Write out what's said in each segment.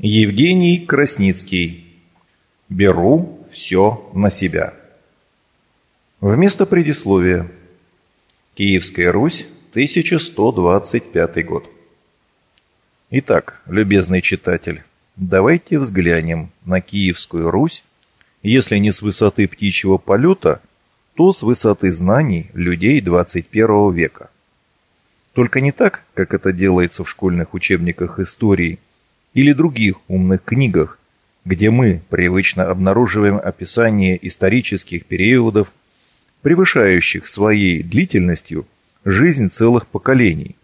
Евгений Красницкий. Беру все на себя. Вместо предисловия. Киевская Русь, 1125 год. Итак, любезный читатель, давайте взглянем на Киевскую Русь, если не с высоты птичьего полета, то с высоты знаний людей 21 века. Только не так, как это делается в школьных учебниках истории – или других умных книгах, где мы привычно обнаруживаем описание исторических периодов, превышающих своей длительностью жизнь целых поколений.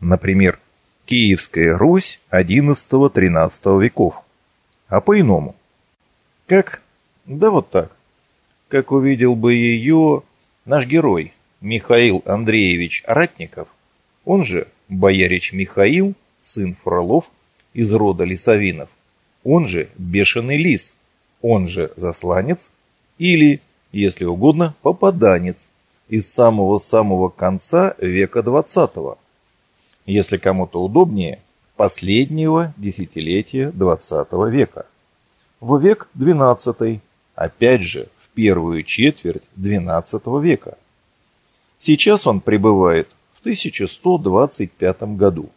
Например, Киевская Русь XI-XIII веков. А по-иному. Как? Да вот так. Как увидел бы ее наш герой Михаил Андреевич Ратников, он же боярич Михаил, сын Фролов, из рода лисовинов, он же бешеный лис, он же засланец или, если угодно, попаданец из самого-самого конца века XX. Если кому-то удобнее, последнего десятилетия XX века. В век XII, опять же, в первую четверть XII века. Сейчас он пребывает в 1125 году.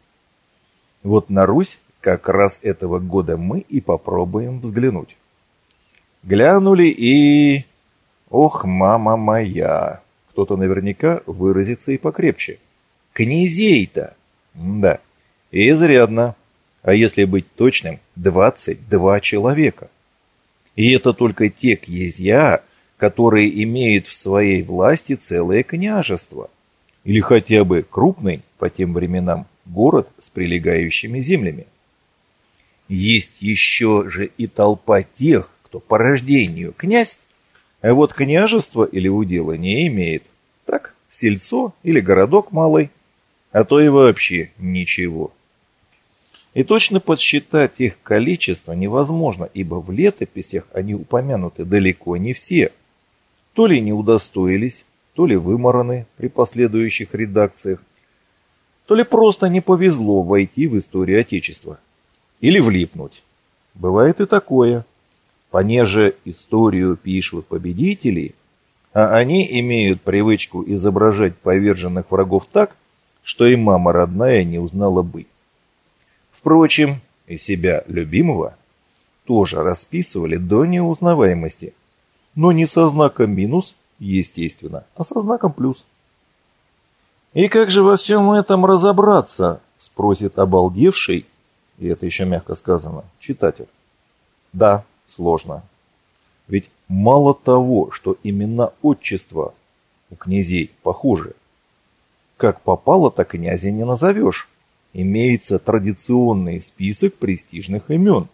Вот на Русь как раз этого года мы и попробуем взглянуть. Глянули и... Ох, мама моя! Кто-то наверняка выразится и покрепче. Князей-то! Да, изрядно. А если быть точным, 22 человека. И это только те князья, которые имеют в своей власти целое княжество. Или хотя бы крупный, по тем временам, город с прилегающими землями. Есть еще же и толпа тех, кто по рождению князь, а вот княжество или удела не имеет. Так, сельцо или городок малый, а то и вообще ничего. И точно подсчитать их количество невозможно, ибо в летописях они упомянуты далеко не все. То ли не удостоились, то ли вымораны при последующих редакциях, то ли просто не повезло войти в историю Отечества или влипнуть. Бывает и такое. Понеже историю пишут победители, а они имеют привычку изображать поверженных врагов так, что и мама родная не узнала бы. Впрочем, и себя любимого тоже расписывали до неузнаваемости, но не со знаком минус, естественно, а со знаком плюс. «И как же во всем этом разобраться?» – спросит обалдевший и это еще мягко сказано, читатель. Да, сложно. Ведь мало того, что имена отчества у князей похожи. Как попало, так князя не назовешь. Имеется традиционный список престижных имен.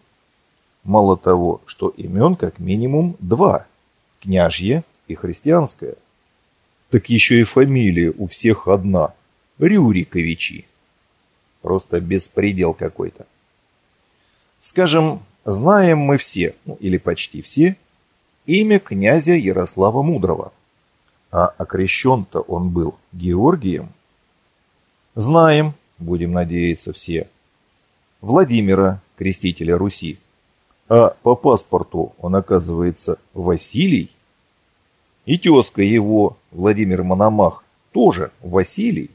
Мало того, что имен как минимум два – княжье и христианское. Так еще и фамилия у всех одна – Рюриковичи. Просто беспредел какой-то. Скажем, знаем мы все, ну, или почти все, имя князя Ярослава Мудрого. А окрещен-то он был Георгием. Знаем, будем надеяться все, Владимира, крестителя Руси. А по паспорту он оказывается Василий. И тезка его, Владимир Мономах, тоже Василий.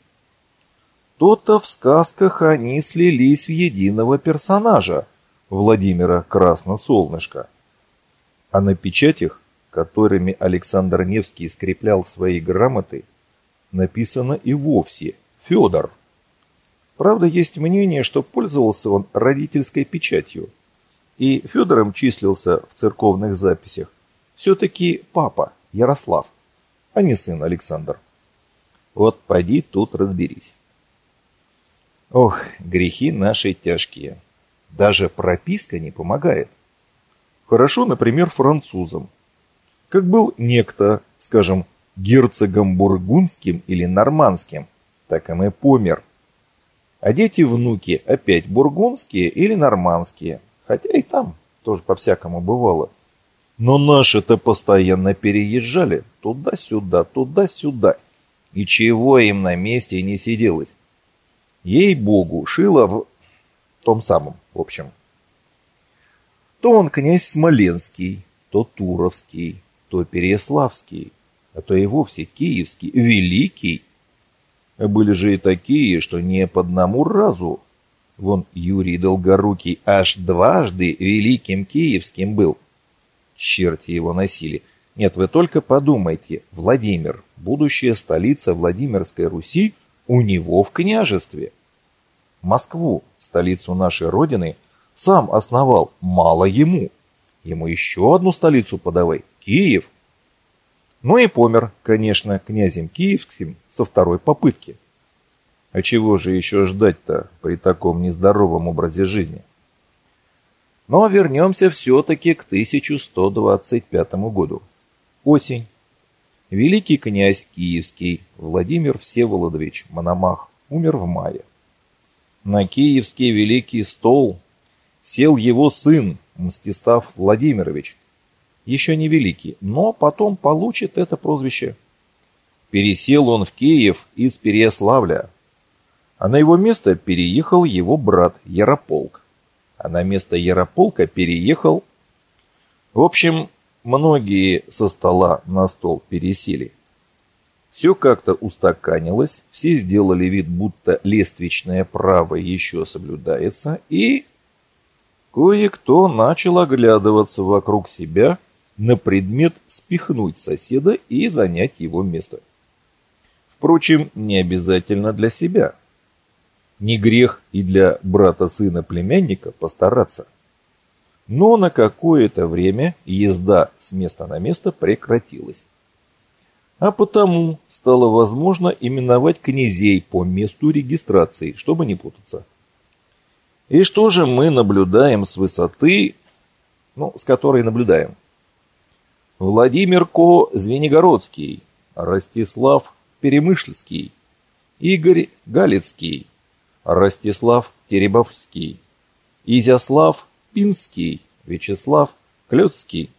То-то в сказках они слились в единого персонажа, Владимира Красносолнышко. А на печатях, которыми Александр Невский скреплял свои грамоты, написано и вовсе Федор. Правда, есть мнение, что пользовался он родительской печатью, и Федором числился в церковных записях все-таки папа Ярослав, а не сын Александр. Вот поди тут разберись. Ох, грехи наши тяжкие. Даже прописка не помогает. Хорошо, например, французам. Как был некто, скажем, герцогом бургундским или нормандским, так и мы помер. А дети-внуки опять бургундские или нормандские, хотя и там тоже по-всякому бывало. Но наши-то постоянно переезжали туда-сюда, туда-сюда. И чего им на месте не сиделось? Ей-богу, шило в том самом, в общем. То он князь Смоленский, то Туровский, то Переяславский, а то и вовсе Киевский, Великий. Были же и такие, что не по одному разу. Вон Юрий Долгорукий аж дважды Великим Киевским был. Черти его носили. Нет, вы только подумайте, Владимир, будущая столица Владимирской Руси, у него в княжестве. Москву, столицу нашей Родины, сам основал, мало ему. Ему еще одну столицу подавай, Киев. Ну и помер, конечно, князем киевским со второй попытки. А чего же еще ждать-то при таком нездоровом образе жизни? Но вернемся все-таки к 1125 году. Осень. Великий князь Киевский Владимир Всеволодович Мономах умер в мае. На Киевский Великий стол сел его сын Мстислав Владимирович, еще не великий, но потом получит это прозвище. Пересел он в Киев из Переяславля, а на его место переехал его брат Ярополк, а на место Ярополка переехал... В общем, многие со стола на стол пересели. Все как-то устаканилось, все сделали вид, будто лествичное право еще соблюдается, и Кое-кто начал оглядываться вокруг себя на предмет спихнуть соседа и занять его место. Впрочем, не обязательно для себя. Не грех и для брата-сына-племянника постараться. Но на какое-то время езда с места на место прекратилась. А потому стало возможно именовать князей по месту регистрации, чтобы не путаться. И что же мы наблюдаем с высоты, ну, с которой наблюдаем? Владимир Ко Звенигородский, Ростислав Перемышльский, Игорь Галицкий, Ростислав Теребовский, Изяслав Пинский, Вячеслав Клёцкий.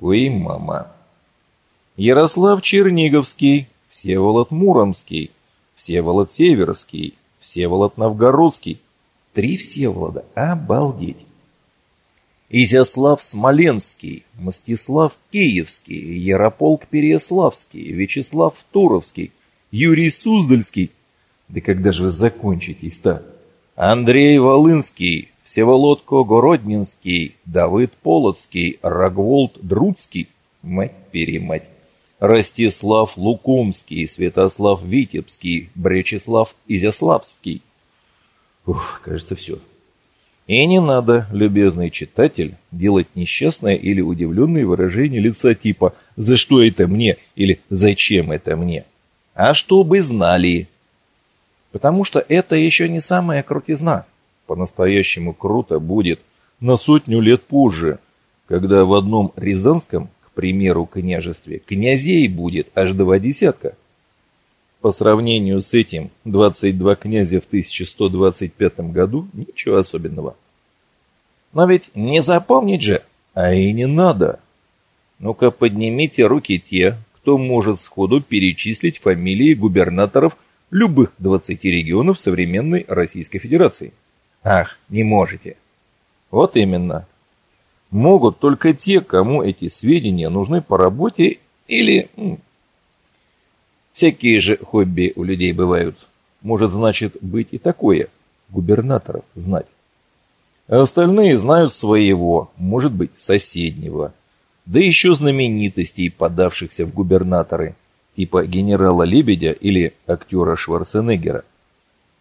Ой, мама. Ярослав Черниговский, Всеволод Муромский, Всеволод Северский, Всеволод Новгородский, Три Всеволода. Обалдеть. Изяслав Смоленский, Мстислав Киевский, Ярополк Переяславский, Вячеслав Туровский, Юрий Суздальский. Да когда же вы закончитесь-то? Андрей Волынский, Всеволод Когороднинский, Давыд Полоцкий, Рогволд Друцкий. Мать-перемать. Ростислав Лукумский, Святослав Витебский, Бречеслав Изяславский. Ух, кажется, все. И не надо, любезный читатель, делать несчастное или удивленное выражение лица типа «За что это мне?» или «Зачем это мне?» А чтобы знали. Потому что это еще не самая крутизна. По-настоящему круто будет на сотню лет позже, когда в одном Рязанском, примеру, княжестве, князей будет аж два десятка. По сравнению с этим 22 князя в 1125 году ничего особенного. Но ведь не запомнить же, а и не надо. Ну-ка поднимите руки те, кто может сходу перечислить фамилии губернаторов любых 20 регионов современной Российской Федерации. Ах, не можете. Вот именно. Могут только те, кому эти сведения нужны по работе или Всякие же хобби у людей бывают. Может, значит, быть и такое. Губернаторов знать. А остальные знают своего, может быть, соседнего. Да еще знаменитостей, подавшихся в губернаторы, типа генерала Лебедя или актера Шварценеггера.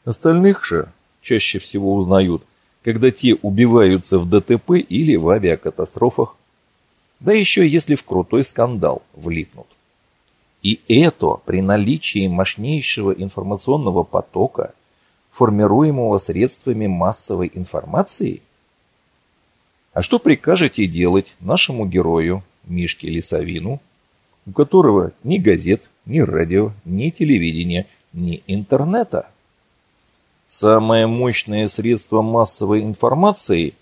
Остальных же чаще всего узнают, когда те убиваются в ДТП или в авиакатастрофах. Да еще если в крутой скандал влипнут. И это при наличии мощнейшего информационного потока, формируемого средствами массовой информации? А что прикажете делать нашему герою Мишке Лисовину, у которого ни газет, ни радио, ни телевидения, ни интернета? Самое мощное средство массовой информации,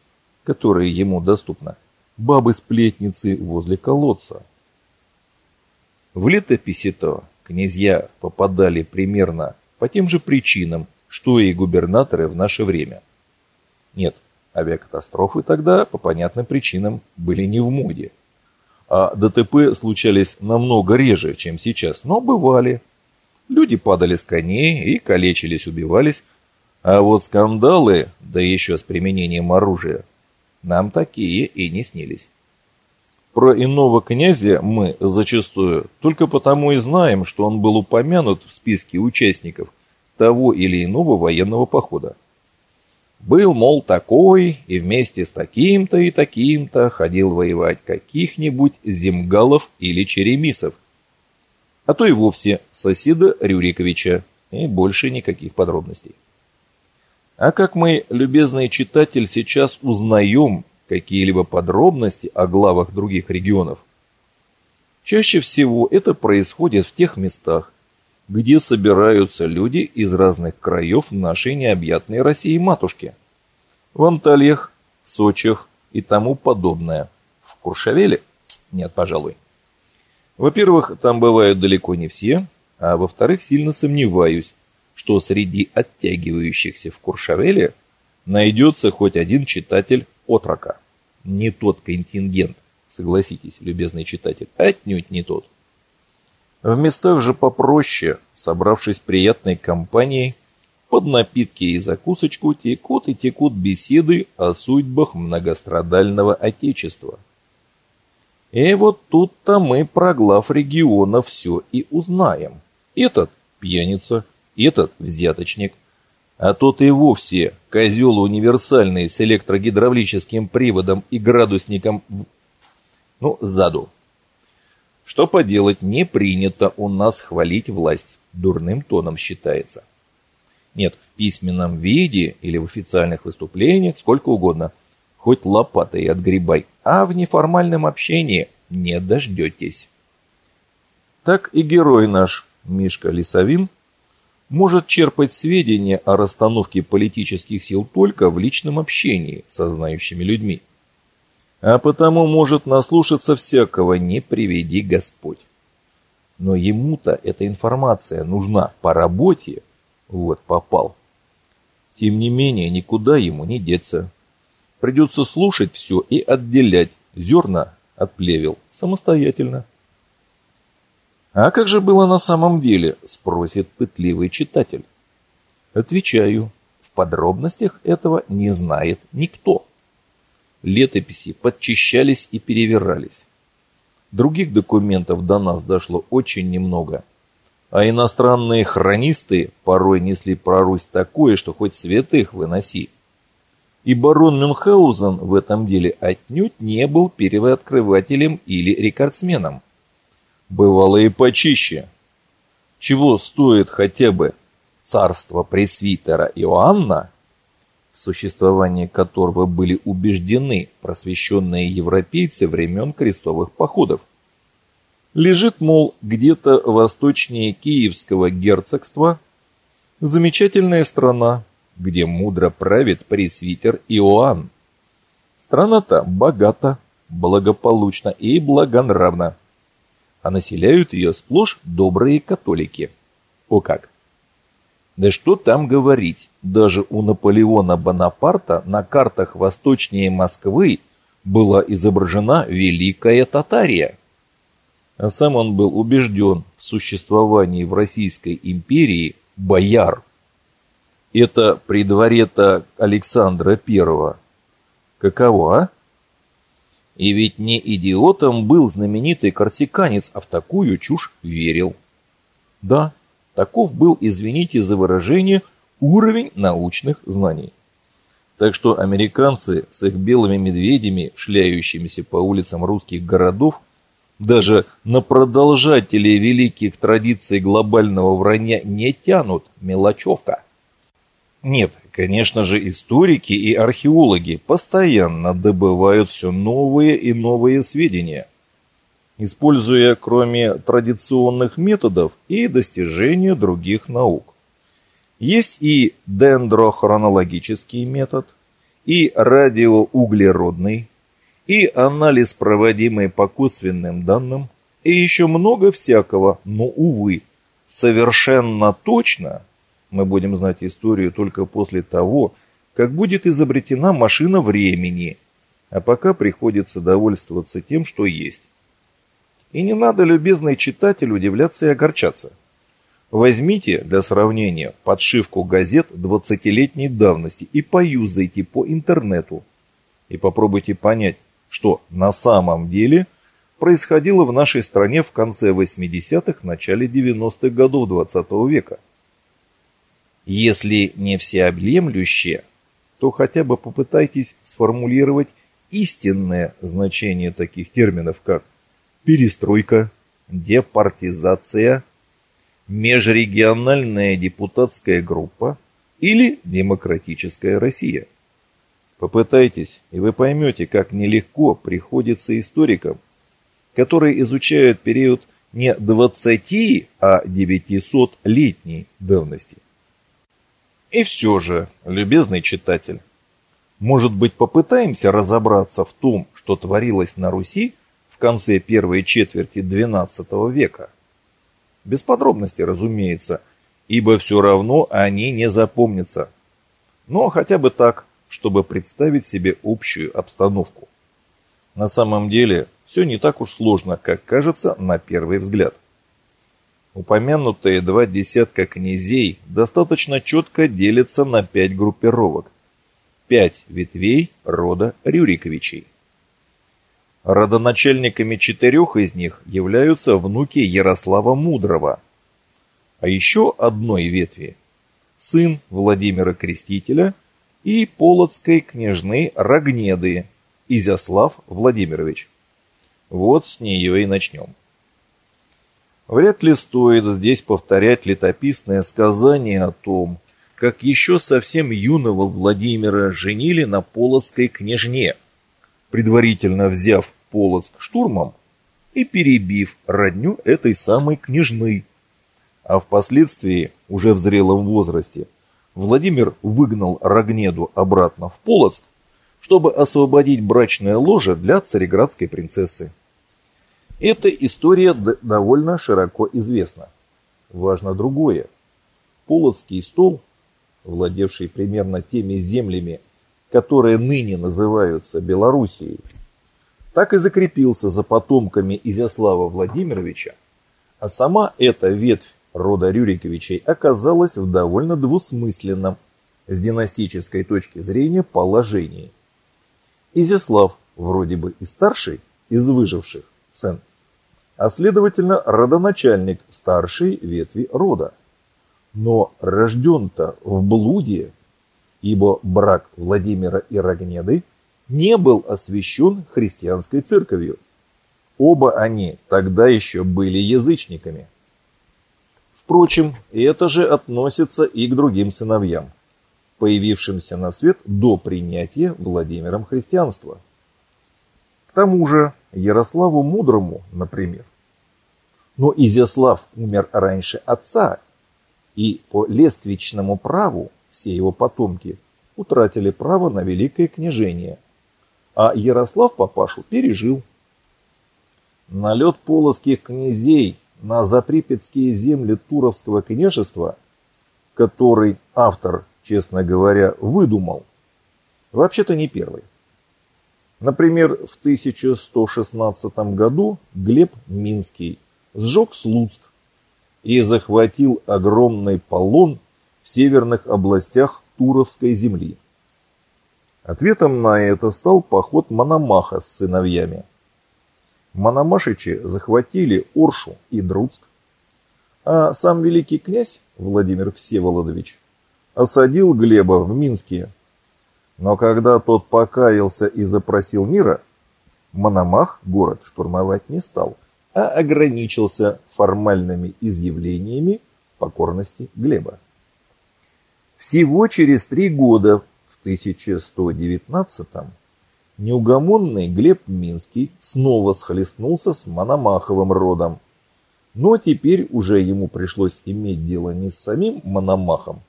которое ему доступно, бабы-сплетницы возле колодца – в летописи-то князья попадали примерно по тем же причинам, что и губернаторы в наше время. Нет, Авиакатастрофы тогда, по понятным причинам, были не в моде. А ДТП случались намного реже, чем сейчас, но бывали. Люди падали с коней и калечились, убивались. А вот скандалы, да еще с применением оружия, нам такие и не снились. Про иного князя мы зачастую только потому и знаем, что он был упомянут в списке участников того или иного военного похода. Был, мол, такой, и вместе с таким-то и таким-то ходил воевать каких-нибудь земгалов или черемисов, а то и вовсе соседа Рюриковича, и больше никаких подробностей. А как мы, любезный читатель, сейчас узнаем какие-либо подробности о главах других регионов? Чаще всего это происходит в тех местах, где собираются люди из разных краев нашей необъятной России-матушки. В Антальях, Сочах и тому подобное. В Куршавеле? Нет, пожалуй. Во-первых, там бывают далеко не все, а во-вторых, сильно сомневаюсь, что среди оттягивающихся в Куршавеле найдется хоть один читатель отрока. Не тот контингент, согласитесь, любезный читатель, отнюдь не тот. В местах же попроще, собравшись приятной компанией, под напитки и закусочку текут и текут беседы о судьбах многострадального Отечества. И вот тут-то мы про глав региона все и узнаем. Этот пьяница, этот взяточник, а тот и вовсе козел универсальный с электрогидравлическим приводом и градусником, ну, заду. Что поделать, не принято у нас хвалить власть. Дурным тоном считается. Нет, в письменном виде или в официальных выступлениях, сколько угодно. Хоть лопатой отгребай, а в неформальном общении не дождетесь. Так и герой наш, Мишка Лисовин, может черпать сведения о расстановке политических сил только в личном общении со знающими людьми а потому может наслушаться всякого, не приведи Господь. Но ему-то эта информация нужна по работе, вот попал. Тем не менее, никуда ему не деться. Придется слушать все и отделять зерна от плевел самостоятельно. А как же было на самом деле, спросит пытливый читатель. Отвечаю, в подробностях этого не знает никто летописи подчищались и перевирались. Других документов до нас дошло очень немного, а иностранные хронисты порой несли про Русь такое, что хоть святых выноси. И барон Мюнхгаузен в этом деле отнюдь не был первооткрывателем или рекордсменом. Бывало и почище. Чего стоит хотя бы царство пресвитера Иоанна, в существовании которого были убеждены просвещенные европейцы времен крестовых походов. Лежит, мол, где-то восточнее Киевского герцогства замечательная страна, где мудро правит пресвитер Иоанн. Страна-то богата, благополучна и благонравна, а населяют ее сплошь добрые католики. О как! Да что там говорить, даже у Наполеона Бонапарта на картах восточнее Москвы была изображена Великая Татария. А сам он был убежден в существовании в Российской империи бояр. Это при дворе-то Александра Первого. Каково, а? И ведь не идиотом был знаменитый корсиканец, а в такую чушь верил. Да, Таков был, извините за выражение, уровень научных знаний. Так что американцы с их белыми медведями, шляющимися по улицам русских городов, даже на продолжателей великих традиций глобального вранья не тянут мелочевка. Нет, конечно же, историки и археологи постоянно добывают все новые и новые сведения – используя кроме традиционных методов и достижения других наук. Есть и дендрохронологический метод, и радиоуглеродный, и анализ, проводимый по косвенным данным, и еще много всякого, но, увы, совершенно точно мы будем знать историю только после того, как будет изобретена машина времени, а пока приходится довольствоваться тем, что есть. И не надо, любезный читатель, удивляться и огорчаться. Возьмите для сравнения подшивку газет 20-летней давности и поюзайте по интернету. И попробуйте понять, что на самом деле происходило в нашей стране в конце 80-х, начале 90-х годов 20 -го века. Если не всеобъемлющее, то хотя бы попытайтесь сформулировать истинное значение таких терминов, как перестройка, департизация, межрегиональная депутатская группа или демократическая Россия. Попытайтесь, и вы поймете, как нелегко приходится историкам, которые изучают период не 20, а 900-летней давности. И все же, любезный читатель, может быть попытаемся разобраться в том, что творилось на Руси в конце первой четверти XII века? Без подробностей, разумеется, ибо все равно они не запомнятся. Но хотя бы так, чтобы представить себе общую обстановку. На самом деле, все не так уж сложно, как кажется на первый взгляд. Упомянутые два десятка князей достаточно четко делятся на пять группировок. Пять ветвей рода Рюриковичей. Родоначальниками четырех из них являются внуки Ярослава Мудрого, а еще одной ветви – сын Владимира Крестителя и полоцкой княжны Рогнеды, Изяслав Владимирович. Вот с нее и начнем. Вряд ли стоит здесь повторять летописное сказание о том, как еще совсем юного Владимира женили на полоцкой княжне – предварительно взяв Полоцк штурмом и перебив родню этой самой княжны. А впоследствии, уже в зрелом возрасте, Владимир выгнал Рогнеду обратно в Полоцк, чтобы освободить брачное ложе для цареградской принцессы. Эта история довольно широко известна. Важно другое. Полоцкий стол, владевший примерно теми землями, которые ныне называются Белоруссией, так и закрепился за потомками Изяслава Владимировича, а сама эта ветвь рода Рюриковичей оказалась в довольно двусмысленном с династической точки зрения положении. Изяслав вроде бы и старший из выживших сын, а следовательно родоначальник старшей ветви рода. Но рожден-то в блуде ибо брак Владимира и Рогнеды не был освящен христианской церковью. Оба они тогда еще были язычниками. Впрочем, это же относится и к другим сыновьям, появившимся на свет до принятия Владимиром христианства. К тому же Ярославу Мудрому, например. Но Изяслав умер раньше отца, и по лествичному праву все его потомки, утратили право на великое княжение, а Ярослав папашу пережил. Налет полоских князей на заприпятские земли Туровского княжества, который автор, честно говоря, выдумал, вообще-то не первый. Например, в 1116 году Глеб Минский сжег Слуцк и захватил огромный полон в северных областях Туровской земли. Ответом на это стал поход Мономаха с сыновьями. Мономашичи захватили Оршу и Друцк, а сам великий князь Владимир Всеволодович осадил Глеба в Минске. Но когда тот покаялся и запросил мира, Мономах город штурмовать не стал, а ограничился формальными изъявлениями покорности Глеба. Всего через три года, в 1119-м, неугомонный Глеб Минский снова схлестнулся с Мономаховым родом. Но теперь уже ему пришлось иметь дело не с самим Мономахом,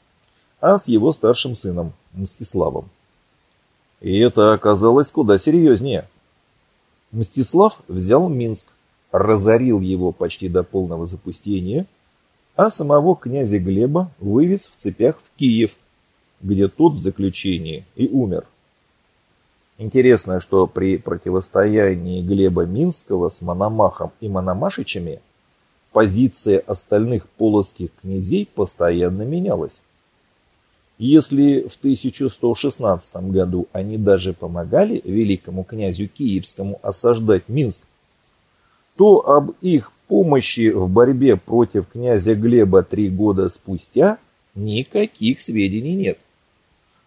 а с его старшим сыном Мстиславом. И это оказалось куда серьезнее. Мстислав взял Минск, разорил его почти до полного запустения – а самого князя Глеба вывез в цепях в Киев, где тот в заключении и умер. Интересно, что при противостоянии Глеба Минского с Мономахом и Мономашичами позиция остальных полоцких князей постоянно менялась. Если в 1116 году они даже помогали великому князю Киевскому осаждать Минск, то об их помощи в борьбе против князя Глеба три года спустя никаких сведений нет.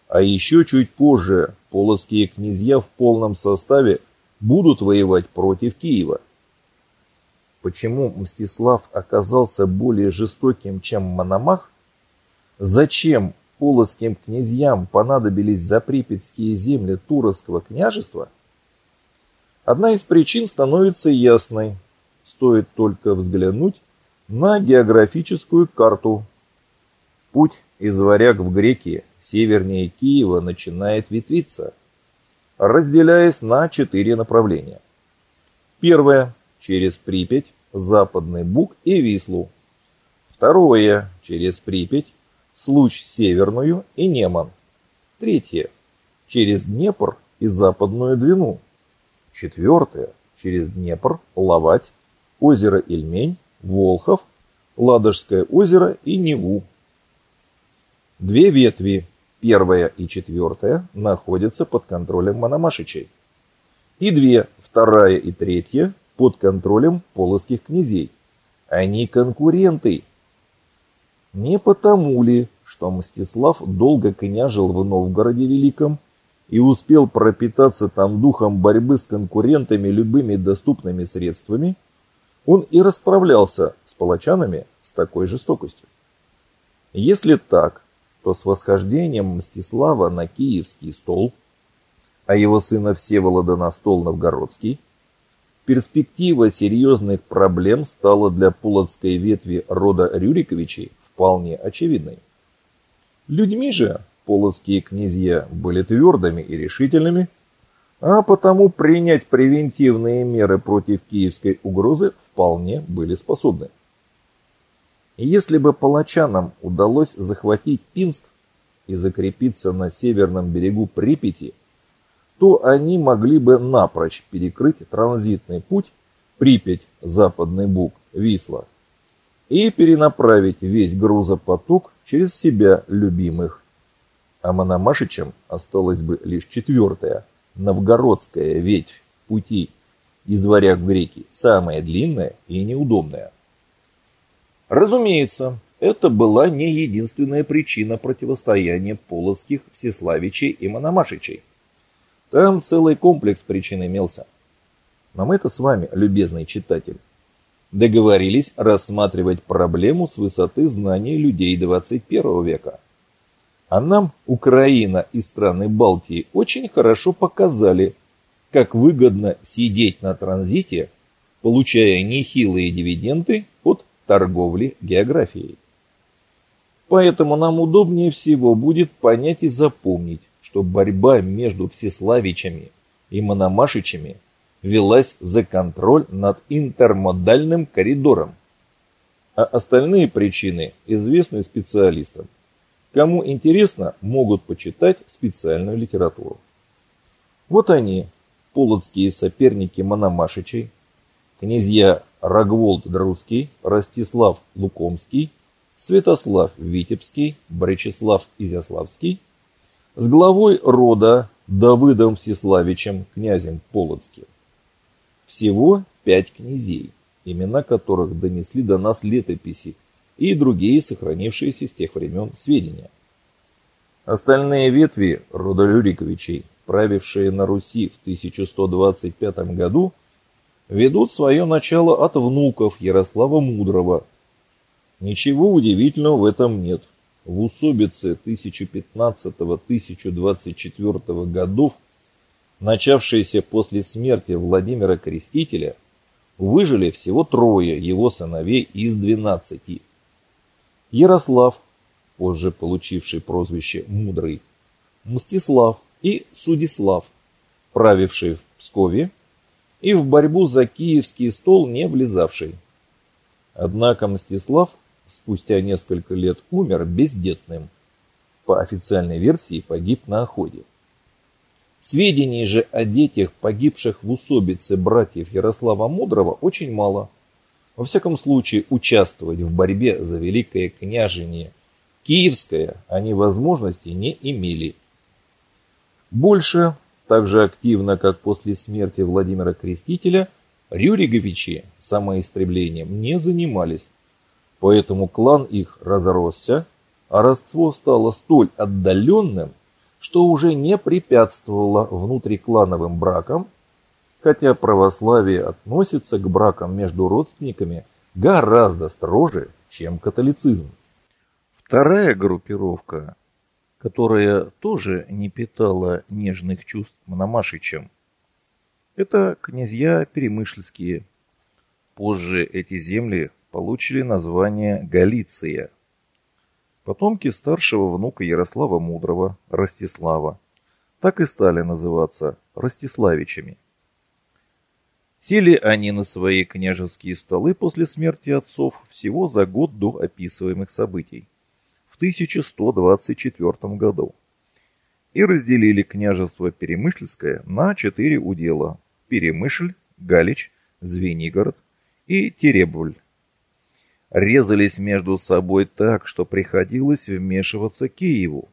А еще чуть позже полоцкие князья в полном составе будут воевать против Киева. Почему Мстислав оказался более жестоким, чем Мономах? Зачем полоцким князьям понадобились заприпятские земли Туровского княжества? Одна из причин становится ясной. Стоит только взглянуть на географическую карту. Путь из Варяг в Грекии севернее Киева начинает ветвиться, разделяясь на четыре направления. Первое – через Припять, Западный Буг и Вислу. Второе – через Припять, Случ Северную и Неман. Третье – через Днепр и Западную Двину. Четвертое – через Днепр, Ловать, озеро Ильмень, Волхов, Ладожское озеро и Неву. Две ветви, первая и четвертая, находятся под контролем Мономашичей. И две, вторая и третья, под контролем полоцких князей. Они конкуренты. Не потому ли, что Мстислав долго княжил в Новгороде Великом и успел пропитаться там духом борьбы с конкурентами любыми доступными средствами, он и расправлялся с палачанами с такой жестокостью. Если так, то с восхождением Мстислава на киевский стол, а его сына Всеволода на стол новгородский, перспектива серьезных проблем стала для полоцкой ветви рода Рюриковичей вполне очевидной. Людьми же полоцкие князья были твердыми и решительными, а потому принять превентивные меры против киевской угрозы вполне были способны. Если бы палачанам удалось захватить Пинск и закрепиться на северном берегу Припяти, то они могли бы напрочь перекрыть транзитный путь Припять, Западный Буг, Висла и перенаправить весь грузопоток через себя любимых. А Мономашичам осталась бы лишь четвертая, новгородская ветвь пути из варяг в самая длинная и неудобная. Разумеется, это была не единственная причина противостояния полоцких Всеславичей и Мономашичей. Там целый комплекс причин имелся. Но мы-то с вами, любезный читатель, договорились рассматривать проблему с высоты знаний людей 21 века. А нам Украина и страны Балтии очень хорошо показали, как выгодно сидеть на транзите, получая нехилые дивиденды от торговли географией. Поэтому нам удобнее всего будет понять и запомнить, что борьба между Всеславичами и Мономашичами велась за контроль над интермодальным коридором. А остальные причины известны специалистам. Кому интересно, могут почитать специальную литературу. Вот они, полоцкие соперники Мономашичей, князья Рогволд Друзский, Ростислав Лукомский, Святослав Витебский, Бречеслав Изяславский, с главой рода Давыдом Всеславичем, князем Полоцким. Всего пять князей, имена которых донесли до нас летописи и другие сохранившиеся с тех времен сведения. Остальные ветви рода Рюриковичей, правившие на Руси в 1125 году, ведут свое начало от внуков Ярослава Мудрого. Ничего удивительного в этом нет. В усобице 1015-1024 годов, начавшейся после смерти Владимира Крестителя, выжили всего трое его сыновей из двенадцати. Ярослав, позже получивший прозвище Мудрый, Мстислав и Судислав, правивший в Пскове и в борьбу за киевский стол не влезавший. Однако Мстислав спустя несколько лет умер бездетным. по официальной версии, погиб на охоте. Сведений же о детях, погибших в усобице братьев Ярослава Мудрого, очень мало. Во всяком случае, участвовать в борьбе за великое княжение Киевское они возможности не имели. Больше, так же активно, как после смерти Владимира Крестителя, Рюриговичи самоистреблением не занимались, поэтому клан их разросся, а родство стало столь отдаленным, что уже не препятствовало внутриклановым бракам, хотя православие относится к бракам между родственниками гораздо строже, чем католицизм. Вторая группировка, которая тоже не питала нежных чувств Мономашичам, это князья Перемышльские. Позже эти земли получили название Галиция. Потомки старшего внука Ярослава Мудрого, Ростислава, так и стали называться Ростиславичами. Сели они на свои княжеские столы после смерти отцов всего за год до описываемых событий, в 1124 году, и разделили княжество Перемышльское на четыре удела Перемышль, Галич, Звенигород и Теребуль. Резались между собой так, что приходилось вмешиваться Киеву.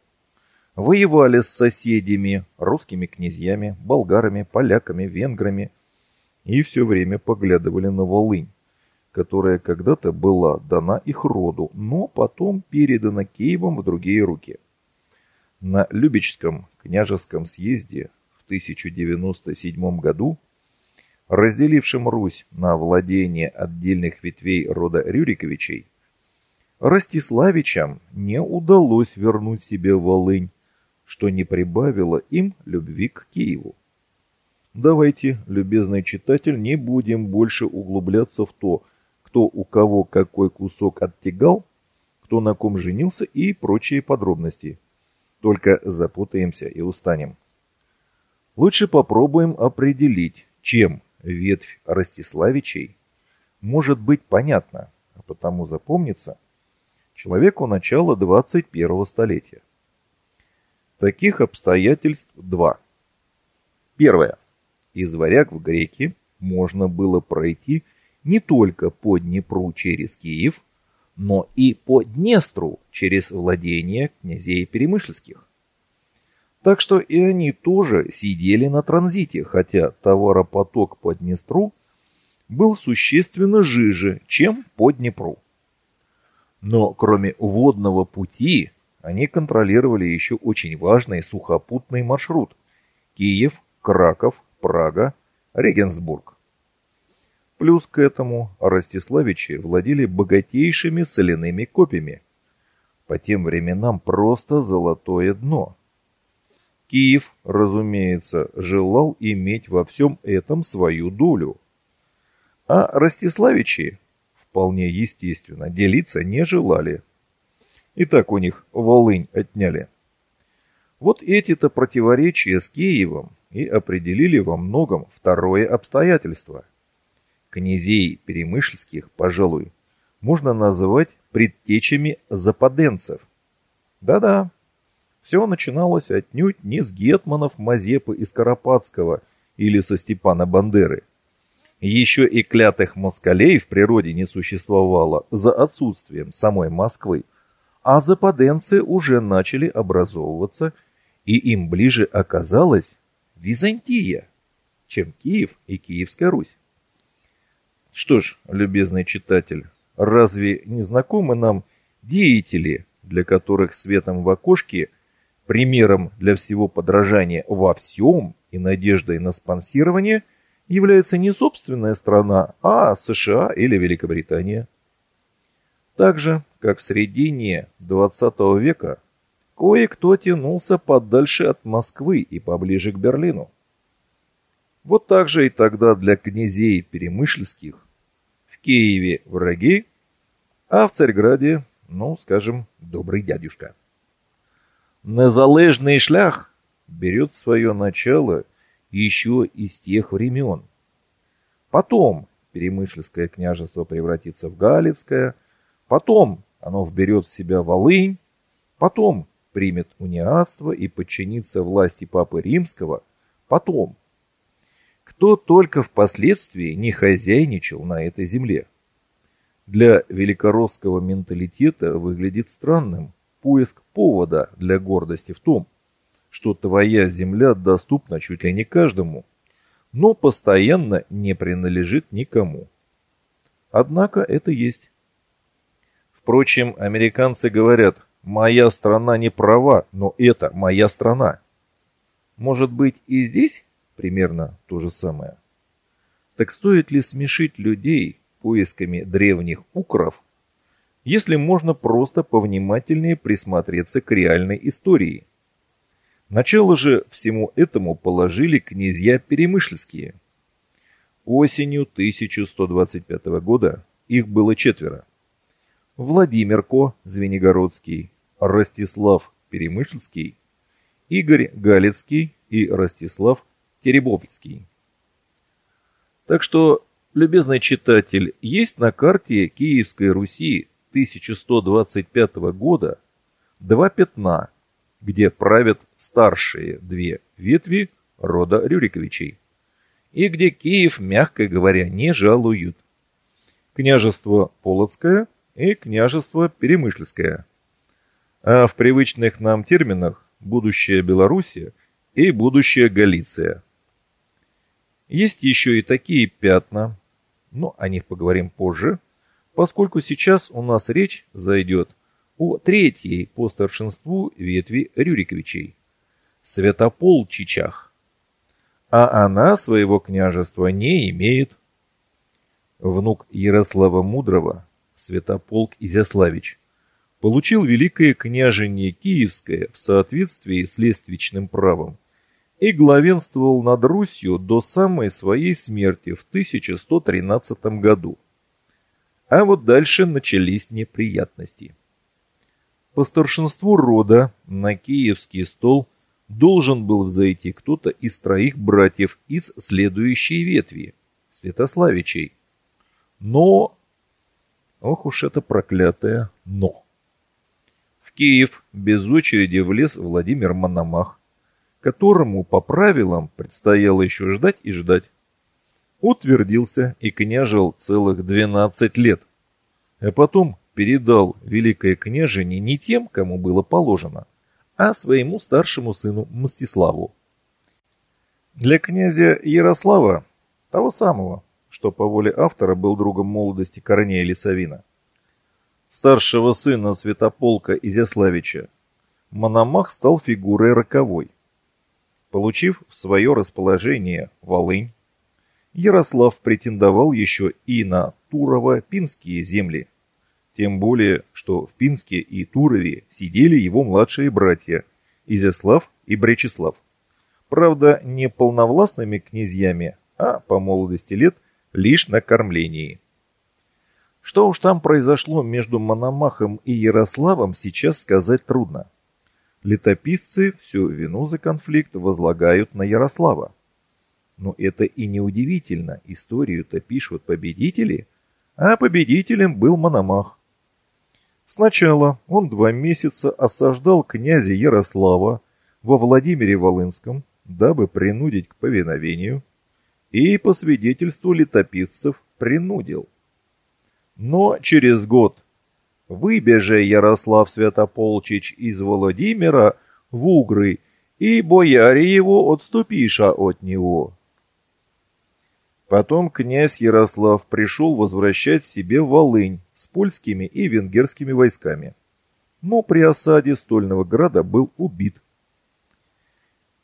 Воевали с соседями, русскими князьями, болгарами, поляками, венграми и все время поглядывали на Волынь, которая когда-то была дана их роду, но потом передана Киевом в другие руки. На Любечском княжеском съезде в 1097 году разделившим Русь на владение отдельных ветвей рода Рюриковичей, Ростиславичам не удалось вернуть себе Волынь, что не прибавило им любви к Киеву. Давайте, любезный читатель, не будем больше углубляться в то, кто у кого какой кусок оттягал, кто на ком женился и прочие подробности. Только запутаемся и устанем. Лучше попробуем определить, чем ветвь Ростиславичей может быть понятна, а потому запомнится человеку начала 21 столетия. Таких обстоятельств два. Первое. Из варяг в греки можно было пройти не только по Днепру через Киев, но и по Днестру через владения князей Перемышльских. Так что и они тоже сидели на транзите, хотя товаропоток по Днестру был существенно жиже, чем по Днепру. Но кроме водного пути, они контролировали еще очень важный сухопутный маршрут – Киев, Краков, Прага, Регенсбург. Плюс к этому Ростиславичи владели богатейшими соляными копьями. По тем временам просто золотое дно – Киев, разумеется, желал иметь во всем этом свою долю. А Ростиславичи, вполне естественно, делиться не желали. И так у них Волынь отняли. Вот эти-то противоречия с Киевом и определили во многом второе обстоятельство. Князей перемышльских, пожалуй, можно назвать предтечами западенцев. Да-да, все начиналось отнюдь не с гетманов Мазепы и Скоропадского или со Степана Бандеры. Еще и клятых москалей в природе не существовало за отсутствием самой Москвы, а западенцы уже начали образовываться, и им ближе оказалась Византия, чем Киев и Киевская Русь. Что ж, любезный читатель, разве не знакомы нам деятели, для которых светом в окошке Примером для всего подражания во всем и надеждой на спонсирование является не собственная страна, а США или Великобритания. Так же, как в середине 20 века, кое-кто тянулся подальше от Москвы и поближе к Берлину. Вот так же и тогда для князей перемышльских в Киеве враги, а в Царьграде, ну, скажем, добрый дядюшка. Незалежный шлях берет свое начало еще из тех времен. Потом Перемышльское княжество превратится в Галицкое, потом оно вберет в себя Волынь, потом примет униатство и подчинится власти Папы Римского потом. Кто только впоследствии не хозяйничал на этой земле. Для великоросского менталитета выглядит странным поиск повода для гордости в том, что твоя земля доступна чуть ли не каждому, но постоянно не принадлежит никому. Однако это есть. Впрочем, американцы говорят, моя страна не права, но это моя страна. Может быть и здесь примерно то же самое? Так стоит ли смешить людей поисками древних укров, если можно просто повнимательнее присмотреться к реальной истории? Начало же всему этому положили князья Перемышльские – Осенью 1125 года их было четверо. Владимир Ко Звенигородский, Ростислав Перемышльский, Игорь Галицкий и Ростислав Теребовский. Так что, любезный читатель, есть на карте Киевской Руси 1125 года два пятна, где правят старшие две ветви рода Рюриковичей и где Киев, мягко говоря, не жалуют. Княжество Полоцкое и княжество Перемышльское. А в привычных нам терминах будущее Белоруссия и будущее Галиция. Есть еще и такие пятна, но о них поговорим позже, поскольку сейчас у нас речь зайдет о третьей по старшинству ветви Рюриковичей – Святополчичах а она своего княжества не имеет. Внук Ярослава Мудрого, Святополк Изяславич, получил великое княжение Киевское в соответствии с лествичным правом и главенствовал над Русью до самой своей смерти в 1113 году. А вот дальше начались неприятности. По старшинству рода на киевский стол должен был взойти кто-то из троих братьев из следующей ветви, Святославичей. Но... Ох уж это проклятое «но». В Киев без очереди влез Владимир Мономах, которому по правилам предстояло еще ждать и ждать. Утвердился и княжил целых 12 лет, а потом передал великое княжение не тем, кому было положено, а своему старшему сыну Мстиславу. Для князя Ярослава, того самого, что по воле автора был другом молодости Корнея Лисовина, старшего сына Святополка Изяславича, Мономах стал фигурой роковой. Получив в свое расположение Волынь, Ярослав претендовал еще и на Турово-Пинские земли – тем более, что в Пинске и Турове сидели его младшие братья Изяслав и Бречеслав. Правда, не полновластными князьями, а по молодости лет лишь на кормлении. Что уж там произошло между Мономахом и Ярославом, сейчас сказать трудно. Летописцы всю вину за конфликт возлагают на Ярослава. Но это и не удивительно, историю-то пишут победители, а победителем был Мономах. Сначала он два месяца осаждал князя Ярослава во Владимире Волынском, дабы принудить к повиновению, и, по свидетельству летописцев, принудил. Но через год выбеже Ярослав Святополчич из Владимира в Угры, и бояре его отступиша от него. Потом князь Ярослав пришел возвращать себе Волынь с польскими и венгерскими войсками. Но при осаде Стольного Града был убит.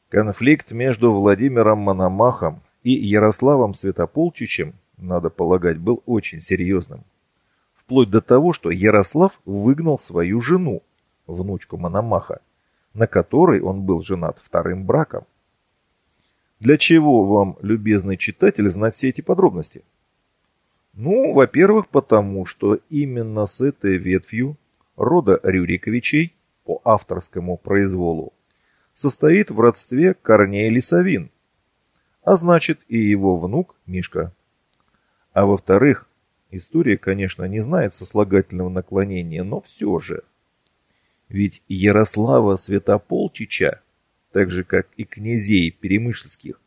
Конфликт между Владимиром Мономахом и Ярославом Святополчичем, надо полагать, был очень серьезным. Вплоть до того, что Ярослав выгнал свою жену, внучку Мономаха, на которой он был женат вторым браком. Для чего вам, любезный читатель, знать все эти подробности? Ну, во-первых, потому что именно с этой ветвью рода Рюриковичей по авторскому произволу состоит в родстве Корней Лисовин, а значит и его внук Мишка. А во-вторых, история, конечно, не знает сослагательного наклонения, но все же. Ведь Ярослава Святополчича, так же как и князей перемышльских,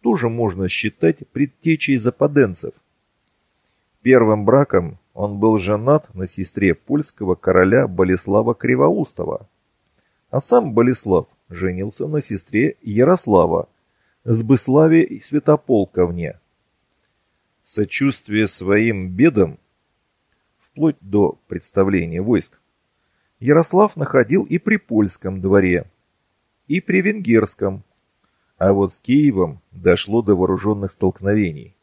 тоже можно считать предтечей западенцев. Первым браком он был женат на сестре польского короля Болеслава Кривоустова, а сам Болеслав женился на сестре Ярослава, Сбыславе Святополковне. Сочувствие своим бедам, вплоть до представления войск, Ярослав находил и при польском дворе, и при венгерском, а вот с Киевом дошло до вооруженных столкновений.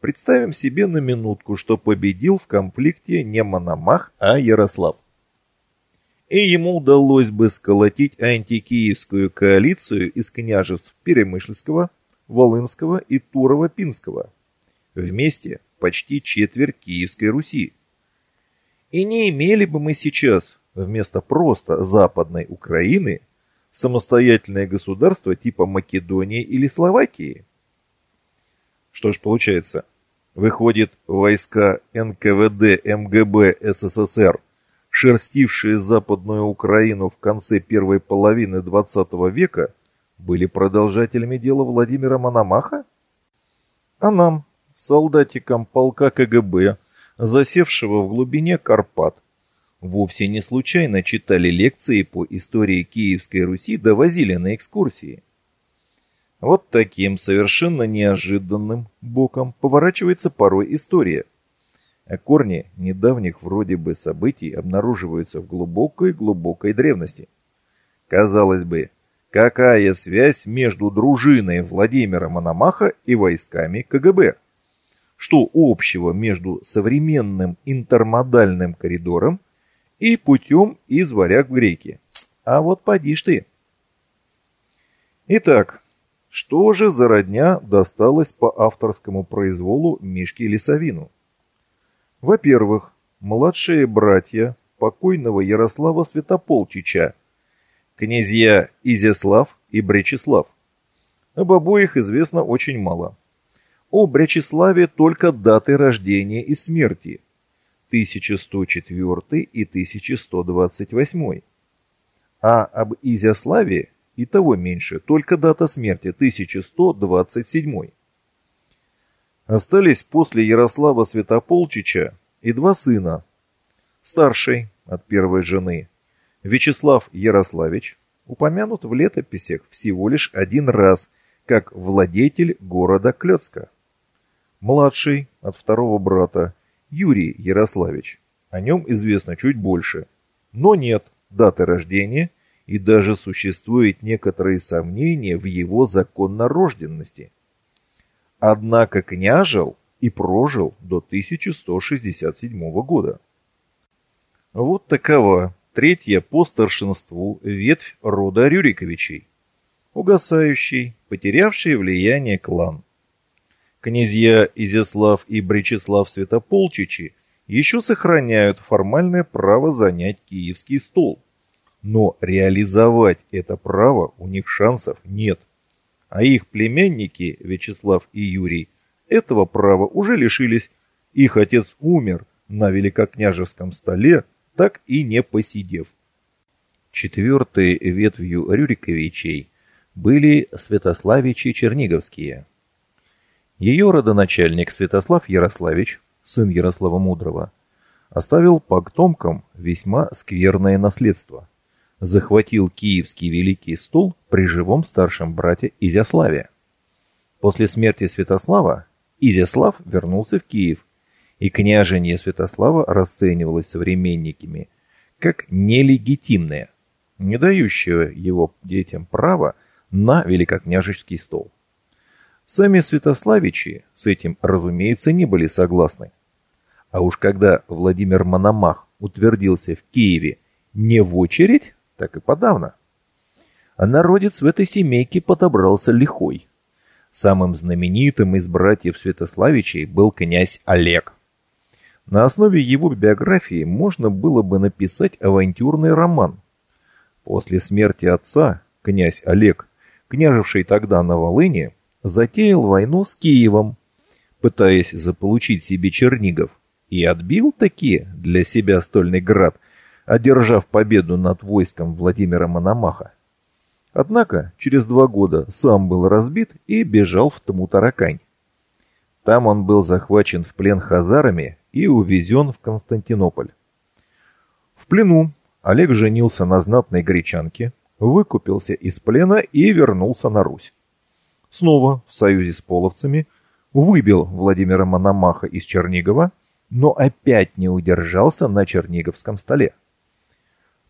Представим себе на минутку, что победил в конфликте не Мономах, а Ярослав. И ему удалось бы сколотить антикиевскую коалицию из княжеств Перемышльского, Волынского и Турова-Пинского. Вместе почти четверть Киевской Руси. И не имели бы мы сейчас, вместо просто Западной Украины, самостоятельное государство типа Македонии или Словакии. Что ж получается? Выходит, войска НКВД МГБ СССР, шерстившие Западную Украину в конце первой половины XX века, были продолжателями дела Владимира Мономаха? А нам, солдатикам полка КГБ, засевшего в глубине Карпат, вовсе не случайно читали лекции по истории Киевской Руси, довозили на экскурсии. Вот таким совершенно неожиданным боком поворачивается порой история. А корни недавних вроде бы событий обнаруживаются в глубокой-глубокой древности. Казалось бы, какая связь между дружиной Владимира Мономаха и войсками КГБ? Что общего между современным интермодальным коридором и путем из варяг в греки. А вот поди ж ты. Итак, что же за родня досталась по авторскому произволу Мишке Лисовину? Во-первых, младшие братья покойного Ярослава Святополчича, князья Изяслав и Бречеслав. Об обоих известно очень мало. О Бречеславе только даты рождения и смерти – 1104 и 1128. А об Изяславе и того меньше, только дата смерти 1127. Остались после Ярослава Святополчича и два сына. Старший от первой жены Вячеслав Ярославич упомянут в летописях всего лишь один раз как владетель города Клёцка. Младший от второго брата Юрий Ярославич. О нем известно чуть больше. Но нет даты рождения и даже существует некоторые сомнения в его законнорожденности. Однако княжил и прожил до 1167 года. Вот такова третья по старшинству ветвь рода Рюриковичей, угасающий, потерявший влияние клан. Князья Изяслав и Бречеслав Святополчичи еще сохраняют формальное право занять киевский стол. Но реализовать это право у них шансов нет. А их племянники Вячеслав и Юрий этого права уже лишились. Их отец умер на великокняжеском столе, так и не посидев. Четвертой ветвью Рюриковичей были Святославичи Черниговские – ее родоначальник Святослав Ярославич, сын Ярослава Мудрого, оставил потомкам весьма скверное наследство. Захватил Киевский Великий Стол при живом старшем брате Изяславе. После смерти Святослава Изяслав вернулся в Киев, и княжение Святослава расценивалось современниками как нелегитимное, не дающее его детям права на великокняжеский стол. Сами Святославичи с этим, разумеется, не были согласны. А уж когда Владимир Мономах утвердился в Киеве не в очередь, так и подавно. А народец в этой семейке подобрался лихой. Самым знаменитым из братьев Святославичей был князь Олег. На основе его биографии можно было бы написать авантюрный роман. После смерти отца князь Олег, княживший тогда на Волыне, затеял войну с Киевом, пытаясь заполучить себе Чернигов, и отбил таки для себя стольный град одержав победу над войском Владимира Мономаха. Однако через два года сам был разбит и бежал в Тамутаракань. Там он был захвачен в плен хазарами и увезен в Константинополь. В плену Олег женился на знатной гречанке, выкупился из плена и вернулся на Русь. Снова в союзе с половцами выбил Владимира Мономаха из Чернигова, но опять не удержался на Черниговском столе.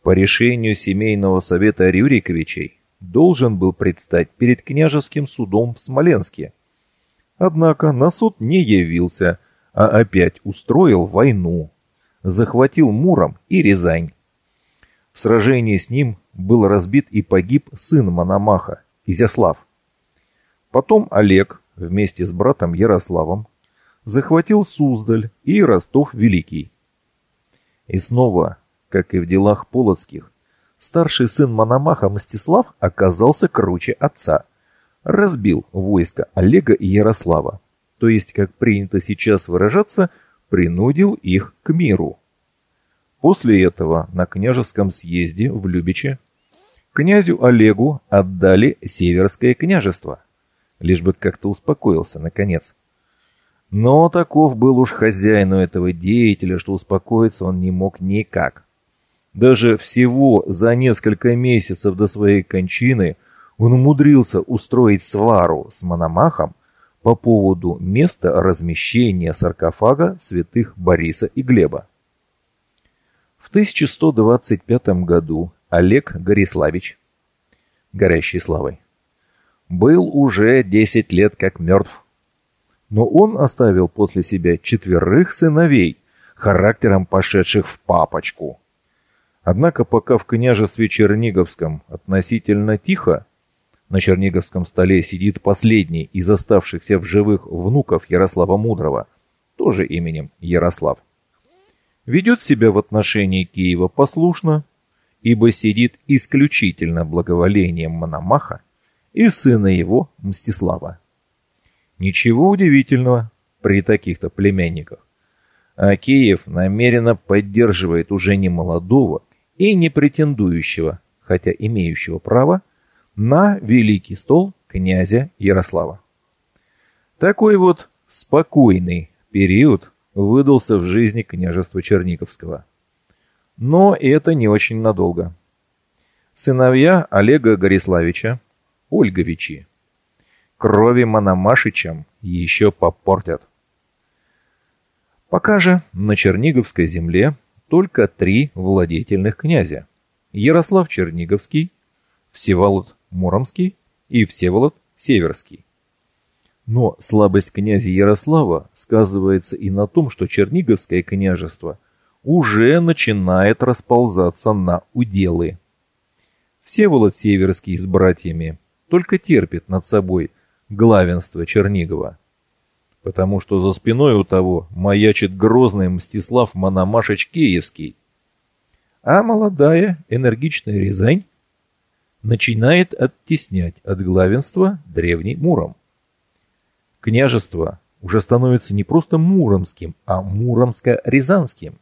По решению семейного совета Рюриковичей должен был предстать перед княжеским судом в Смоленске. Однако на суд не явился, а опять устроил войну. Захватил Муром и Рязань. В сражении с ним был разбит и погиб сын Мономаха, Изяслав. Потом Олег вместе с братом Ярославом захватил Суздаль и Ростов Великий. И снова, как и в делах полоцких, старший сын Мономаха Мстислав оказался круче отца. Разбил войско Олега и Ярослава, то есть, как принято сейчас выражаться, принудил их к миру. После этого на княжеском съезде в Любиче князю Олегу отдали Северское княжество, лишь бы как-то успокоился наконец. Но таков был уж хозяин у этого деятеля, что успокоиться он не мог никак. Даже всего за несколько месяцев до своей кончины он умудрился устроить свару с Мономахом по поводу места размещения саркофага святых Бориса и Глеба. В 1125 году Олег Гориславич, горящий славой, был уже 10 лет как мертв. Но он оставил после себя четверых сыновей, характером пошедших в папочку. Однако пока в княжестве Черниговском относительно тихо, на Черниговском столе сидит последний из оставшихся в живых внуков Ярослава Мудрого, тоже именем Ярослав ведет себя в отношении Киева послушно, ибо сидит исключительно благоволением Мономаха и сына его Мстислава. Ничего удивительного при таких-то племянниках. А Киев намеренно поддерживает уже не молодого и не претендующего, хотя имеющего право, на великий стол князя Ярослава. Такой вот спокойный период выдался в жизни княжества Черниговского. Но это не очень надолго. Сыновья Олега Гориславича, Ольговичи, крови Мономашичам еще попортят. Пока же на Черниговской земле только три владетельных князя. Ярослав Черниговский, Всеволод Муромский и Всеволод Северский. Но слабость князя Ярослава сказывается и на том, что Черниговское княжество уже начинает расползаться на уделы. Всеволод Северский с братьями только терпит над собой главенство Чернигова, потому что за спиной у того маячит грозный Мстислав Мономашич Киевский, а молодая энергичная Рязань начинает оттеснять от главенства древний Муром. Княжество уже становится не просто Муромским, а Муромско-Рязанским.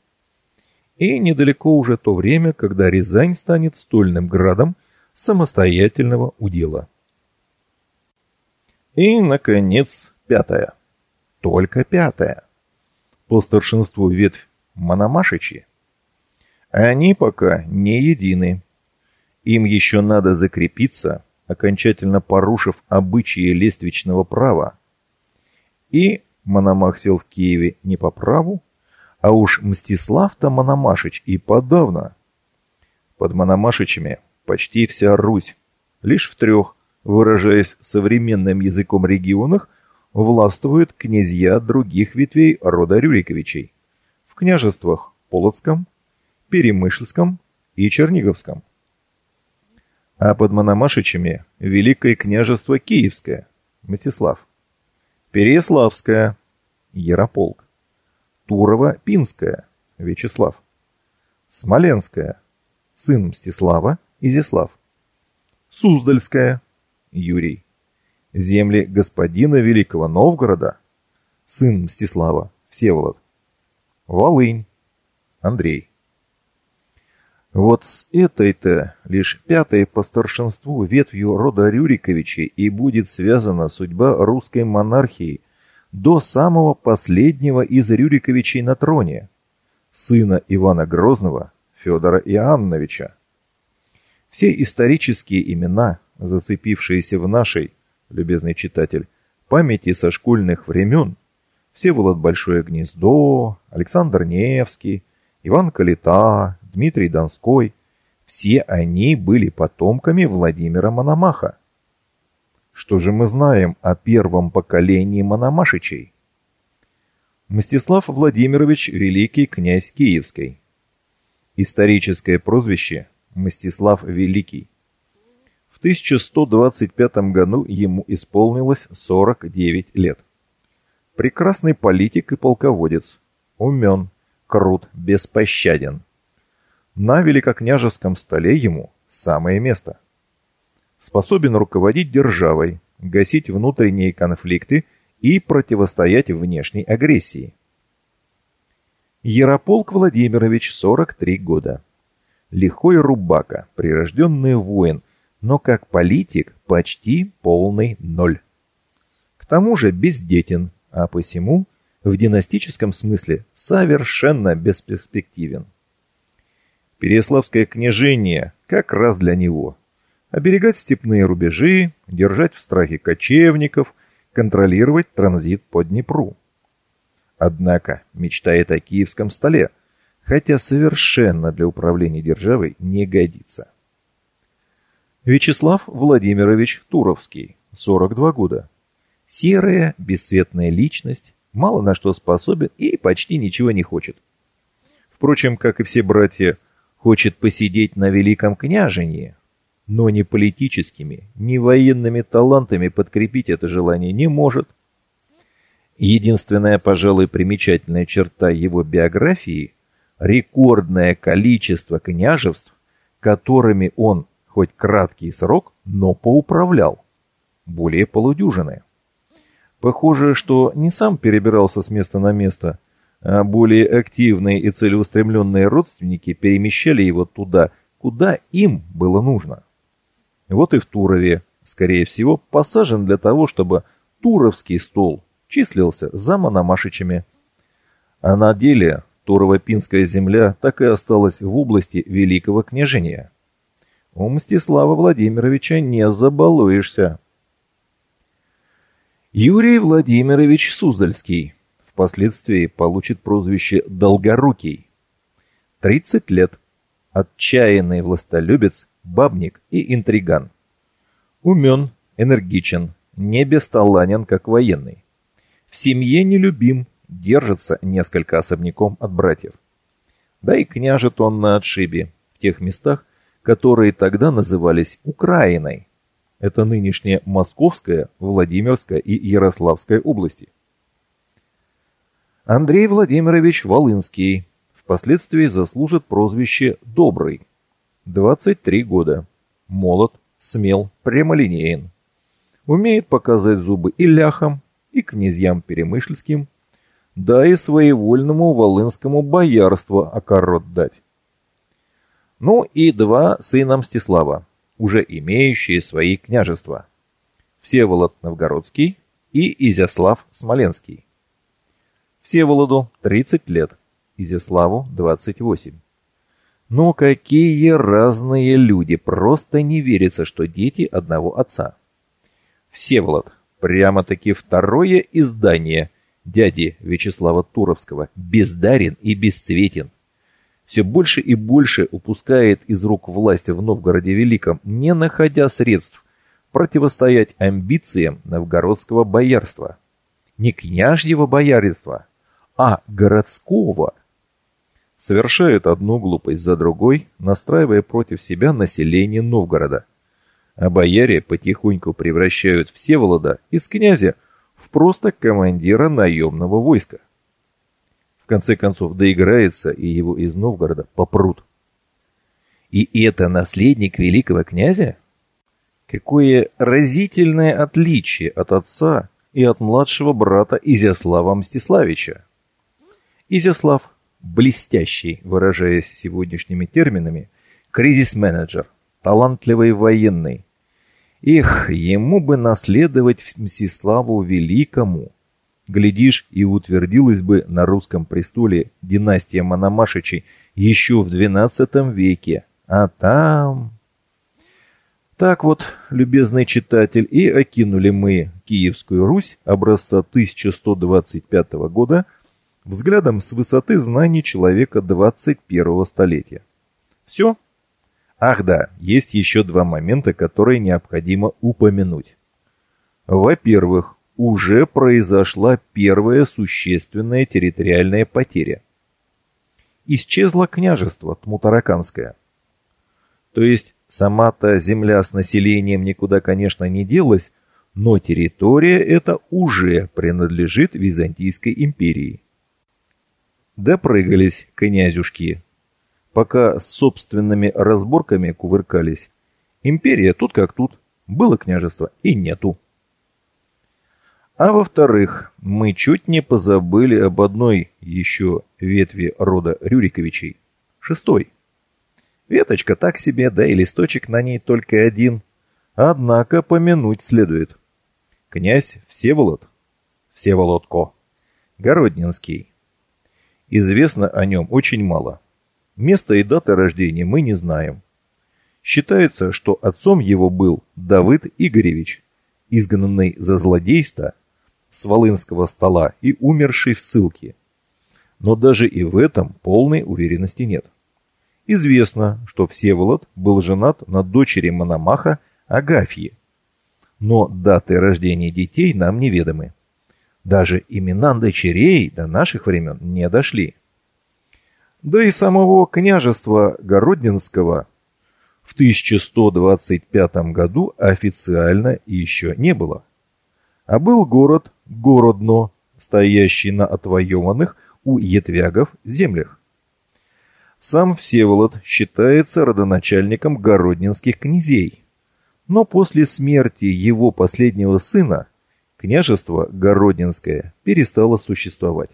И недалеко уже то время, когда Рязань станет стольным градом самостоятельного удела. И, наконец, пятое. Только пятое. По старшинству ветвь Мономашичи. Они пока не едины. Им еще надо закрепиться, окончательно порушив обычаи лествичного права, и Мономах сел в Киеве не по праву, а уж Мстислав-то Мономашич и подавно. Под Мономашичами почти вся Русь, лишь в трех, выражаясь современным языком регионах, властвуют князья других ветвей рода Рюриковичей в княжествах Полоцком, Перемышльском и Черниговском. А под Мономашичами Великое княжество Киевское, Мстислав. Переяславская, Ярополк. Турова-Пинская, Вячеслав. Смоленская, сын Мстислава, Изяслав. Суздальская, Юрий. Земли господина Великого Новгорода, сын Мстислава, Всеволод. Волынь, Андрей. Вот с этой-то, лишь пятой по старшинству ветвью рода Рюриковичей и будет связана судьба русской монархии до самого последнего из Рюриковичей на троне, сына Ивана Грозного, Федора Иоанновича. Все исторические имена, зацепившиеся в нашей, любезный читатель, памяти со школьных времен, Всеволод Большое Гнездо, Александр Невский, Иван Калита, Дмитрий Донской, все они были потомками Владимира Мономаха. Что же мы знаем о первом поколении Мономашичей? Мстислав Владимирович – великий князь Киевской. Историческое прозвище – Мстислав Великий. В 1125 году ему исполнилось 49 лет. Прекрасный политик и полководец, умен, крут, беспощаден. На великокняжеском столе ему самое место. Способен руководить державой, гасить внутренние конфликты и противостоять внешней агрессии. Ярополк Владимирович, 43 года. Лихой рубака, прирожденный воин, но как политик почти полный ноль. К тому же бездетен, а посему в династическом смысле совершенно бесперспективен. Переславское княжение как раз для него. Оберегать степные рубежи, держать в страхе кочевников, контролировать транзит по Днепру. Однако мечтает о киевском столе, хотя совершенно для управления державой не годится. Вячеслав Владимирович Туровский, 42 года. Серая, бесцветная личность, мало на что способен и почти ничего не хочет. Впрочем, как и все братья хочет посидеть на великом княжении, но ни политическими, ни военными талантами подкрепить это желание не может. Единственная, пожалуй, примечательная черта его биографии – рекордное количество княжеств, которыми он хоть краткий срок, но поуправлял. Более полудюжины. Похоже, что не сам перебирался с места на место – а более активные и целеустремленные родственники перемещали его туда, куда им было нужно. Вот и в Турове, скорее всего, посажен для того, чтобы Туровский стол числился за Мономашичами. А на деле Турово-Пинская земля так и осталась в области Великого княжения. У Мстислава Владимировича не забалуешься. Юрий Владимирович Суздальский впоследствии получит прозвище «Долгорукий». 30 лет. Отчаянный властолюбец, бабник и интриган. Умен, энергичен, не бесталанен, как военный. В семье нелюбим, держится несколько особняком от братьев. Да и княжет он на отшибе, в тех местах, которые тогда назывались Украиной. Это нынешняя Московская, Владимирская и Ярославская области. Андрей Владимирович Волынский впоследствии заслужит прозвище «Добрый». 23 года. Молод, смел, прямолинеен. Умеет показать зубы и ляхам, и князьям перемышльским, да и своевольному волынскому боярству окорот дать. Ну и два сына Мстислава, уже имеющие свои княжества. Всеволод Новгородский и Изяслав Смоленский. Всеволоду 30 лет, Изяславу 28. Но какие разные люди, просто не верится, что дети одного отца. Всеволод, прямо-таки второе издание дяди Вячеслава Туровского, бездарен и бесцветен. Все больше и больше упускает из рук власти в Новгороде Великом, не находя средств противостоять амбициям новгородского боярства. Не княжьего боярства, а городского, совершают одну глупость за другой, настраивая против себя население Новгорода. А бояре потихоньку превращают Всеволода из князя в просто командира наемного войска. Конце концов, доиграется, и его из Новгорода попрут. И это наследник великого князя? Какое разительное отличие от отца и от младшего брата Изяслава Мстиславича. Изяслав, блестящий, выражаясь сегодняшними терминами, кризис-менеджер, талантливый военный. Эх, ему бы наследовать Мстиславу Великому. Глядишь, и утвердилась бы на русском престоле династия Мономашичей еще в XII веке. А там... Так вот, любезный читатель, и окинули мы Киевскую Русь образца 1125 года взглядом с высоты знаний человека 21 столетия. Все? Ах да, есть еще два момента, которые необходимо упомянуть. Во-первых, уже произошла первая существенная территориальная потеря. Исчезло княжество Тмутараканское. То есть сама-то земля с населением никуда, конечно, не делась, но территория эта уже принадлежит Византийской империи. Допрыгались князюшки. Пока с собственными разборками кувыркались. Империя тут как тут, было княжество и нету. А во-вторых, мы чуть не позабыли об одной еще ветви рода Рюриковичей. Шестой. Веточка так себе, да и листочек на ней только один. Однако помянуть следует. Князь Всеволод. Всеволодко. Городнинский. Известно о нем очень мало. Место и даты рождения мы не знаем. Считается, что отцом его был Давыд Игоревич, изгнанный за злодейство с Волынского стола и умерший в ссылке. Но даже и в этом полной уверенности нет. Известно, что Всеволод был женат на дочери Мономаха Агафьи, но даты рождения детей нам неведомы. Даже имена дочерей до наших времен не дошли. Да и самого княжества Городнинского в 1125 году официально еще не было а был город Городно, стоящий на отвоеванных у етвягов землях. Сам Всеволод считается родоначальником городнинских князей, но после смерти его последнего сына княжество Городнинское перестало существовать.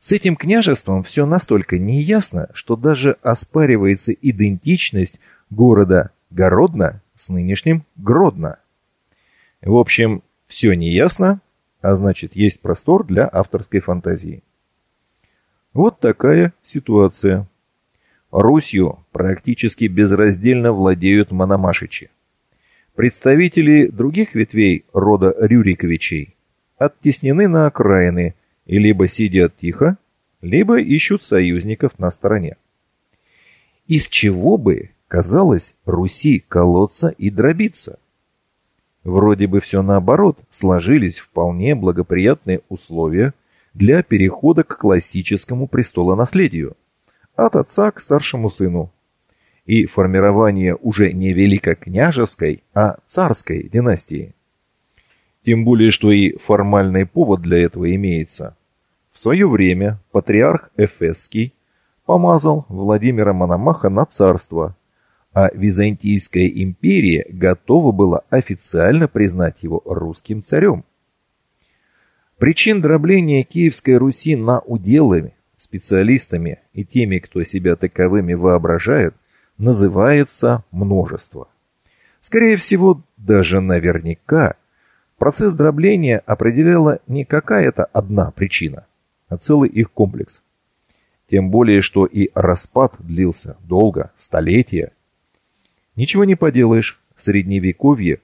С этим княжеством все настолько неясно, что даже оспаривается идентичность города Городно с нынешним Гродно. В общем, все неясно, а значит есть простор для авторской фантазии. Вот такая ситуация. Русью практически безраздельно владеют мономашичи. Представители других ветвей рода Рюриковичей оттеснены на окраины и либо сидят тихо, либо ищут союзников на стороне. Из чего бы, казалось, Руси колоться и дробиться? Вроде бы все наоборот, сложились вполне благоприятные условия для перехода к классическому престолонаследию. От отца к старшему сыну. И формирование уже не великокняжеской, а царской династии. Тем более, что и формальный повод для этого имеется. В свое время патриарх Эфесский помазал Владимира Мономаха на царство – а Византийская империя готова была официально признать его русским царем. Причин дробления Киевской Руси на уделами, специалистами и теми, кто себя таковыми воображает, называется множество. Скорее всего, даже наверняка, процесс дробления определяла не какая-то одна причина, а целый их комплекс. Тем более, что и распад длился долго, столетия. Ничего не поделаешь, средневековье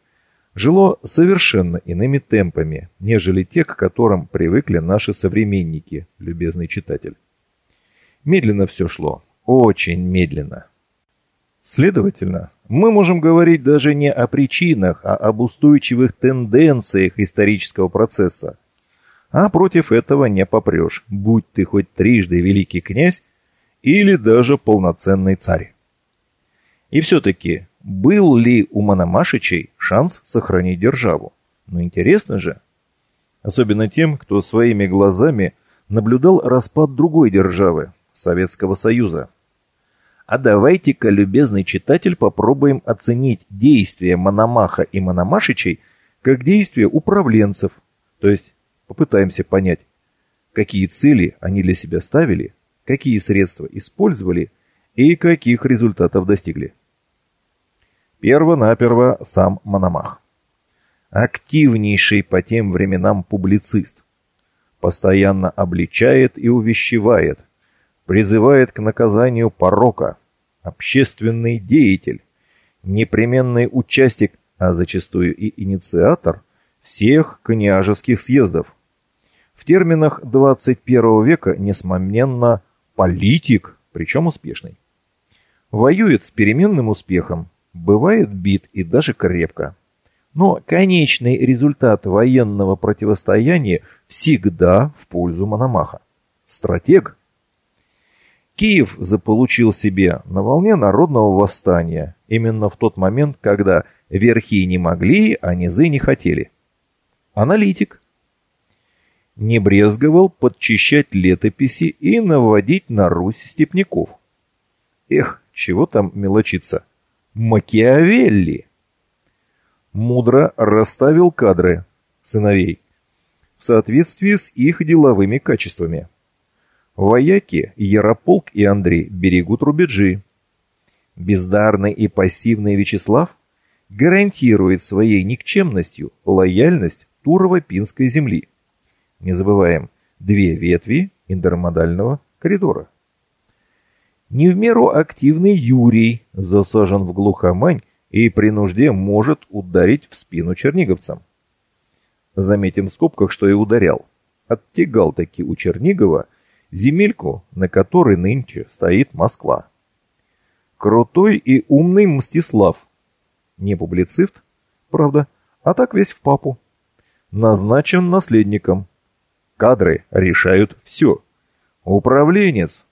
жило совершенно иными темпами, нежели те, к которым привыкли наши современники, любезный читатель. Медленно все шло, очень медленно. Следовательно, мы можем говорить даже не о причинах, а об устойчивых тенденциях исторического процесса. А против этого не попрешь, будь ты хоть трижды великий князь или даже полноценный царь. И все-таки, был ли у Мономашичей шанс сохранить державу? Ну интересно же. Особенно тем, кто своими глазами наблюдал распад другой державы, Советского Союза. А давайте-ка, любезный читатель, попробуем оценить действия Мономаха и Мономашичей как действия управленцев, то есть попытаемся понять, какие цели они для себя ставили, какие средства использовали и каких результатов достигли. Перво-наперво сам Мономах. Активнейший по тем временам публицист. Постоянно обличает и увещевает, призывает к наказанию порока, общественный деятель, непременный участник, а зачастую и инициатор всех княжеских съездов. В терминах 21 века, несомненно, политик, причем успешный. Воюет с переменным успехом, бывает бит и даже крепко. Но конечный результат военного противостояния всегда в пользу Мономаха. Стратег. Киев заполучил себе на волне народного восстания, именно в тот момент, когда верхи не могли, а низы не хотели. Аналитик. Не брезговал подчищать летописи и наводить на Русь степняков. Эх, чего там мелочиться. Макиавелли. Мудро расставил кадры сыновей в соответствии с их деловыми качествами. Вояки Ярополк и Андрей берегут рубежи. Бездарный и пассивный Вячеслав гарантирует своей никчемностью лояльность Турово-Пинской земли. Не забываем, две ветви интермодального коридора. Не в меру активный Юрий засажен в глухомань и при нужде может ударить в спину черниговцам. Заметим в скобках, что и ударял. Оттягал таки у Чернигова земельку, на которой нынче стоит Москва. Крутой и умный Мстислав. Не публицист, правда, а так весь в папу. Назначен наследником. Кадры решают все. Управленец,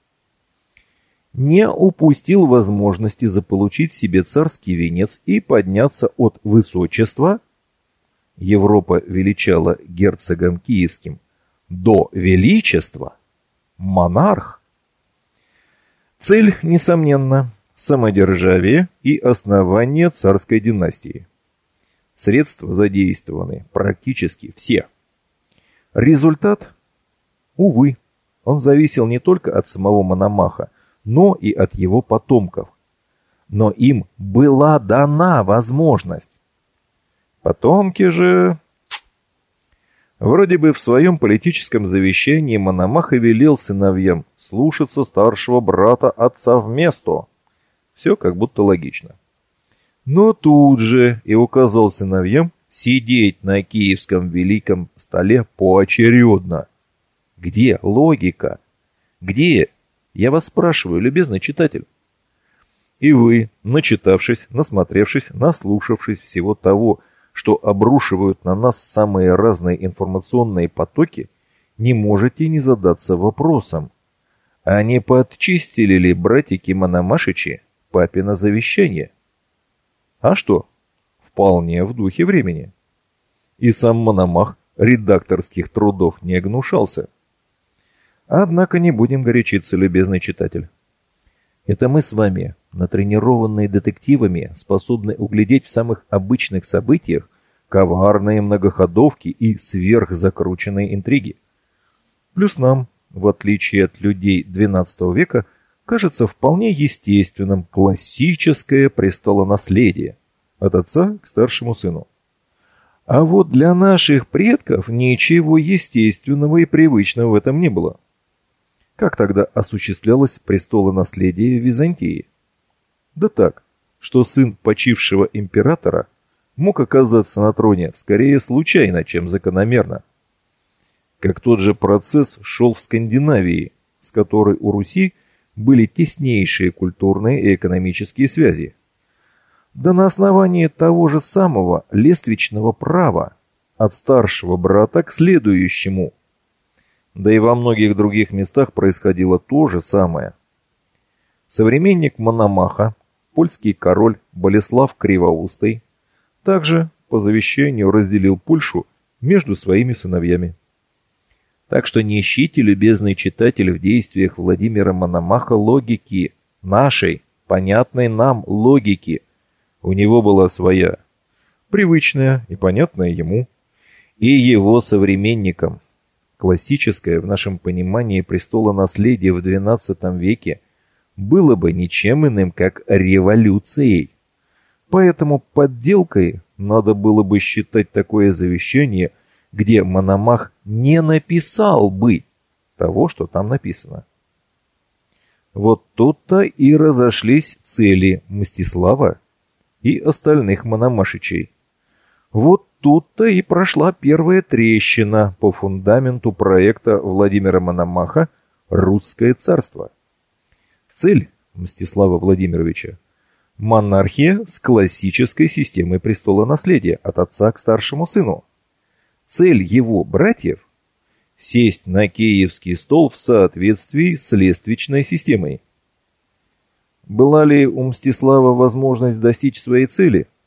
не упустил возможности заполучить себе царский венец и подняться от высочества, Европа величала герцогом киевским, до величества, монарх. Цель, несомненно, самодержавие и основание царской династии. Средства задействованы практически все. Результат, увы, он зависел не только от самого Мономаха, но и от его потомков. Но им была дана возможность. Потомки же... Вроде бы в своем политическом завещании Мономах и велел сыновьям слушаться старшего брата отца вместо. Все как будто логично. Но тут же и указал сыновьям сидеть на киевском великом столе поочередно. Где логика? Где я вас спрашиваю, любезный читатель. И вы, начитавшись, насмотревшись, наслушавшись всего того, что обрушивают на нас самые разные информационные потоки, не можете не задаться вопросом, а не подчистили ли братики Мономашичи папино завещание? А что? Вполне в духе времени. И сам Мономах редакторских трудов не огнушался. Однако не будем горячиться, любезный читатель. Это мы с вами, натренированные детективами, способны углядеть в самых обычных событиях коварные многоходовки и сверхзакрученные интриги. Плюс нам, в отличие от людей XII века, кажется вполне естественным классическое престолонаследие от отца к старшему сыну. А вот для наших предков ничего естественного и привычного в этом не было. Как тогда осуществлялось престолонаследие Византии? Да так, что сын почившего императора мог оказаться на троне скорее случайно, чем закономерно. Как тот же процесс шел в Скандинавии, с которой у Руси были теснейшие культурные и экономические связи. Да на основании того же самого лествичного права от старшего брата к следующему – да и во многих других местах происходило то же самое. Современник Мономаха, польский король Болеслав Кривоустый, также по завещанию разделил Польшу между своими сыновьями. Так что не ищите, любезный читатель, в действиях Владимира Мономаха логики, нашей, понятной нам логики. У него была своя, привычная и понятная ему, и его современникам. Классическое в нашем понимании престола наследия в XII веке было бы ничем иным, как революцией. Поэтому подделкой надо было бы считать такое завещание, где Мономах не написал бы того, что там написано. Вот тут-то и разошлись цели Мстислава и остальных Мономашичей. Вот тут-то и прошла первая трещина по фундаменту проекта Владимира Мономаха «Русское царство». Цель Мстислава Владимировича – монархия с классической системой престола наследия от отца к старшему сыну. Цель его братьев – сесть на киевский стол в соответствии с лествичной системой. Была ли у Мстислава возможность достичь своей цели –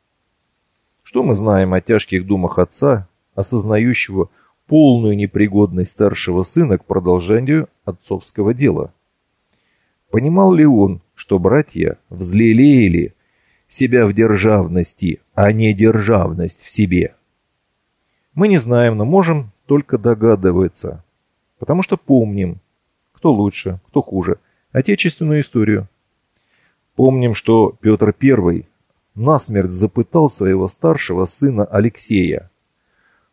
что мы знаем о тяжких думах отца, осознающего полную непригодность старшего сына к продолжению отцовского дела? Понимал ли он, что братья взлелеяли себя в державности, а не державность в себе? Мы не знаем, но можем только догадываться, потому что помним, кто лучше, кто хуже, отечественную историю. Помним, что Петр I насмерть запытал своего старшего сына Алексея.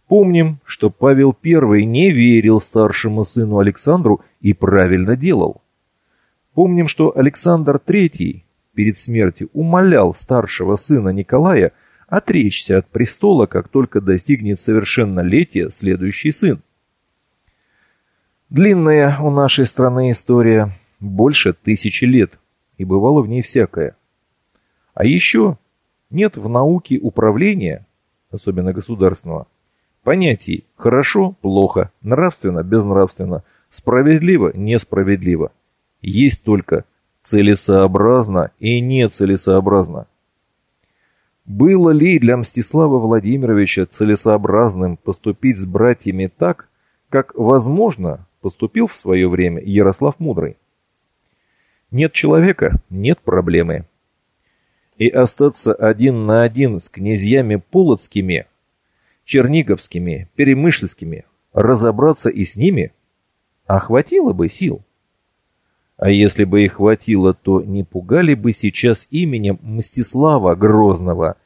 Помним, что Павел I не верил старшему сыну Александру и правильно делал. Помним, что Александр III перед смертью умолял старшего сына Николая отречься от престола, как только достигнет совершеннолетия следующий сын. Длинная у нашей страны история, больше тысячи лет, и бывало в ней всякое. А еще нет в науке управления, особенно государственного, понятий «хорошо», «плохо», «нравственно», «безнравственно», «справедливо», «несправедливо». Есть только целесообразно и нецелесообразно. Было ли для Мстислава Владимировича целесообразным поступить с братьями так, как, возможно, поступил в свое время Ярослав Мудрый? Нет человека – нет проблемы и остаться один на один с князьями полоцкими, черниговскими, перемышльскими, разобраться и с ними, а хватило бы сил. А если бы их хватило, то не пугали бы сейчас именем Мстислава Грозного,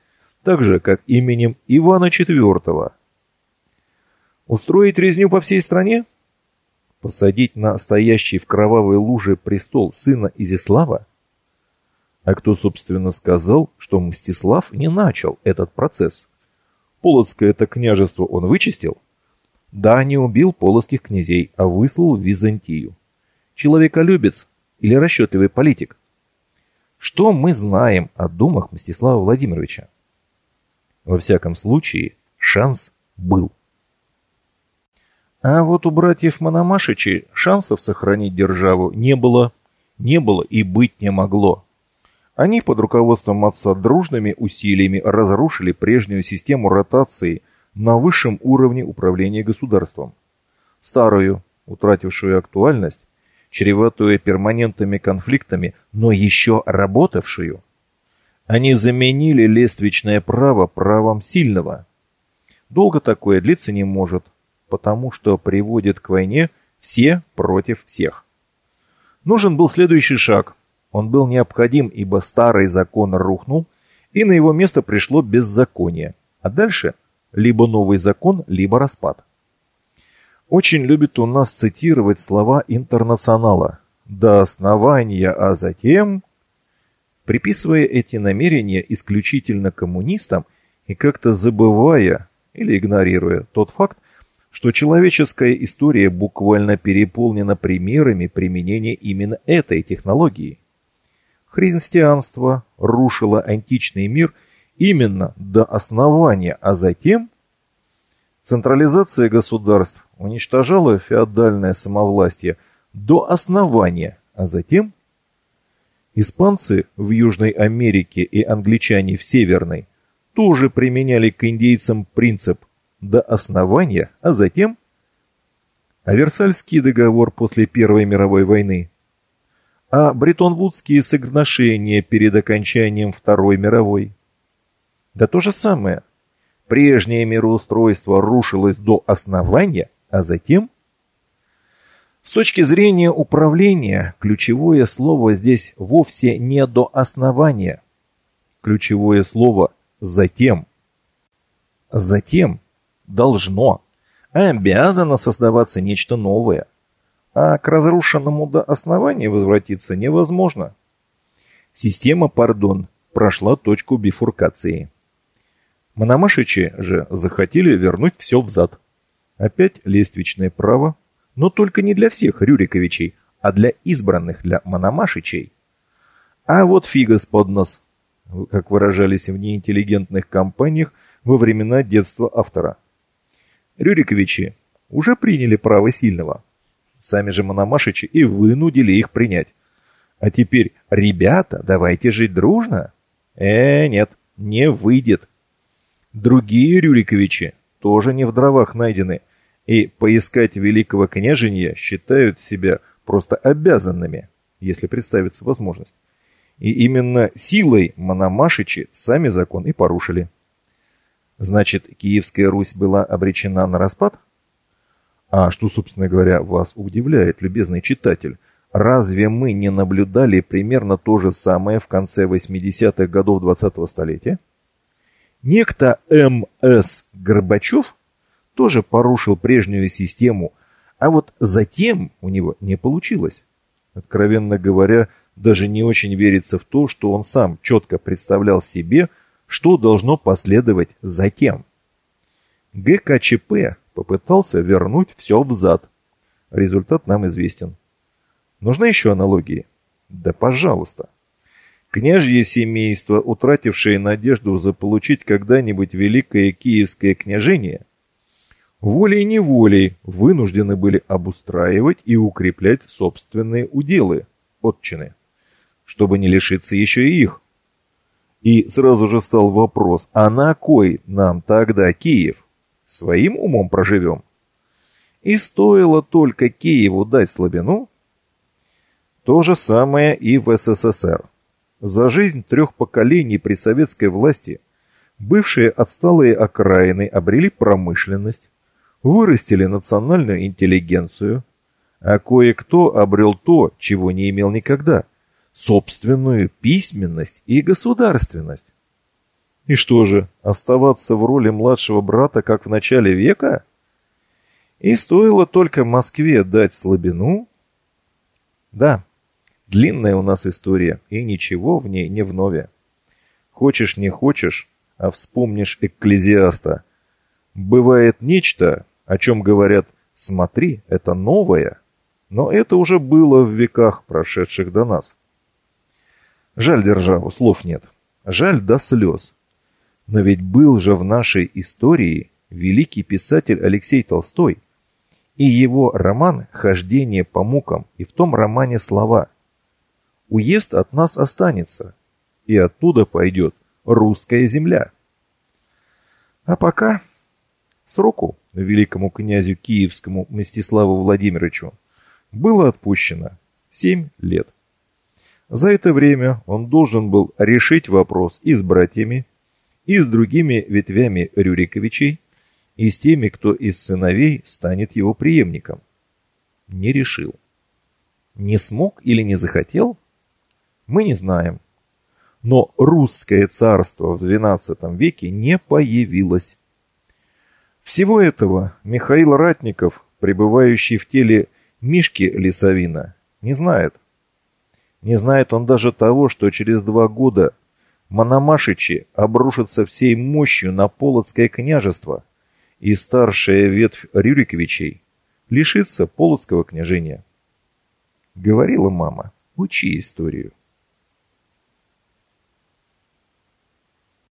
так же, как именем Ивана IV. Устроить резню по всей стране? Посадить на стоящий в кровавой луже престол сына Изяслава? А кто, собственно, сказал, что Мстислав не начал этот процесс? Полоцкое это княжество он вычистил? Да, не убил полоцких князей, а выслал в Византию. Человеколюбец или расчетливый политик? Что мы знаем о думах Мстислава Владимировича? Во всяком случае, шанс был. А вот у братьев Мономашичи шансов сохранить державу не было, не было и быть не могло. Они под руководством отца дружными усилиями разрушили прежнюю систему ротации на высшем уровне управления государством. Старую, утратившую актуальность, чреватую перманентными конфликтами, но еще работавшую. Они заменили лествичное право правом сильного. Долго такое длиться не может, потому что приводит к войне все против всех. Нужен был следующий шаг – он был необходим, ибо старый закон рухнул, и на его место пришло беззаконие. А дальше либо новый закон, либо распад. Очень любит у нас цитировать слова интернационала «до основания, а затем...» приписывая эти намерения исключительно коммунистам и как-то забывая или игнорируя тот факт, что человеческая история буквально переполнена примерами применения именно этой технологии. Христианство рушило античный мир именно до основания, а затем централизация государств уничтожала феодальное самовластие до основания, а затем испанцы в Южной Америке и англичане в Северной тоже применяли к индейцам принцип до основания, а затем а Версальский договор после Первой мировой войны а бретон-вудские соглашения перед окончанием Второй мировой. Да то же самое. Прежнее мироустройство рушилось до основания, а затем... С точки зрения управления, ключевое слово здесь вовсе не до основания. Ключевое слово «затем». Затем должно, обязано создаваться нечто новое. А к разрушенному до основания возвратиться невозможно. Система, пардон, прошла точку бифуркации. Мономашичи же захотели вернуть все взад. Опять лествичное право, но только не для всех Рюриковичей, а для избранных, для Мономашичей. А вот фига с под нос, как выражались в неинтеллигентных компаниях во времена детства автора. Рюриковичи уже приняли право сильного. Сами же Мономашичи и вынудили их принять. А теперь, ребята, давайте жить дружно. Э, нет, не выйдет. Другие Рюриковичи тоже не в дровах найдены, и поискать великого княженья считают себя просто обязанными, если представится возможность. И именно силой Мономашичи сами закон и порушили. Значит, Киевская Русь была обречена на распад? А что, собственно говоря, вас удивляет, любезный читатель? Разве мы не наблюдали примерно то же самое в конце 80-х годов 20-го столетия? Некто М.С. Горбачев тоже порушил прежнюю систему, а вот затем у него не получилось. Откровенно говоря, даже не очень верится в то, что он сам четко представлял себе, что должно последовать затем. ГКЧП попытался вернуть все взад. Результат нам известен. Нужны еще аналогии? Да пожалуйста. Княжье семейство, утратившее надежду заполучить когда-нибудь великое киевское княжение, волей-неволей вынуждены были обустраивать и укреплять собственные уделы, отчины, чтобы не лишиться еще и их. И сразу же стал вопрос, а на кой нам тогда Киев? Своим умом проживем? И стоило только Киеву дать слабину, то же самое и в СССР. За жизнь трех поколений при советской власти бывшие отсталые окраины обрели промышленность, вырастили национальную интеллигенцию, а кое-кто обрел то, чего не имел никогда – собственную письменность и государственность. И что же, оставаться в роли младшего брата, как в начале века? И стоило только Москве дать слабину? Да, Длинная у нас история, и ничего в ней не вновь. Хочешь не хочешь, а вспомнишь экклезиаста. Бывает нечто, о чем говорят «смотри, это новое», но это уже было в веках, прошедших до нас. Жаль державу, слов нет. Жаль до слез. Но ведь был же в нашей истории великий писатель Алексей Толстой, и его роман «Хождение по мукам», и в том романе слова – уезд от нас останется, и оттуда пойдет русская земля. А пока сроку великому князю Киевскому Мстиславу Владимировичу было отпущено семь лет. За это время он должен был решить вопрос и с братьями, и с другими ветвями Рюриковичей, и с теми, кто из сыновей станет его преемником. Не решил. Не смог или не захотел? мы не знаем. Но русское царство в XII веке не появилось. Всего этого Михаил Ратников, пребывающий в теле Мишки Лисовина, не знает. Не знает он даже того, что через два года Мономашичи обрушатся всей мощью на Полоцкое княжество, и старшая ветвь Рюриковичей лишится Полоцкого княжения. Говорила мама, учи историю.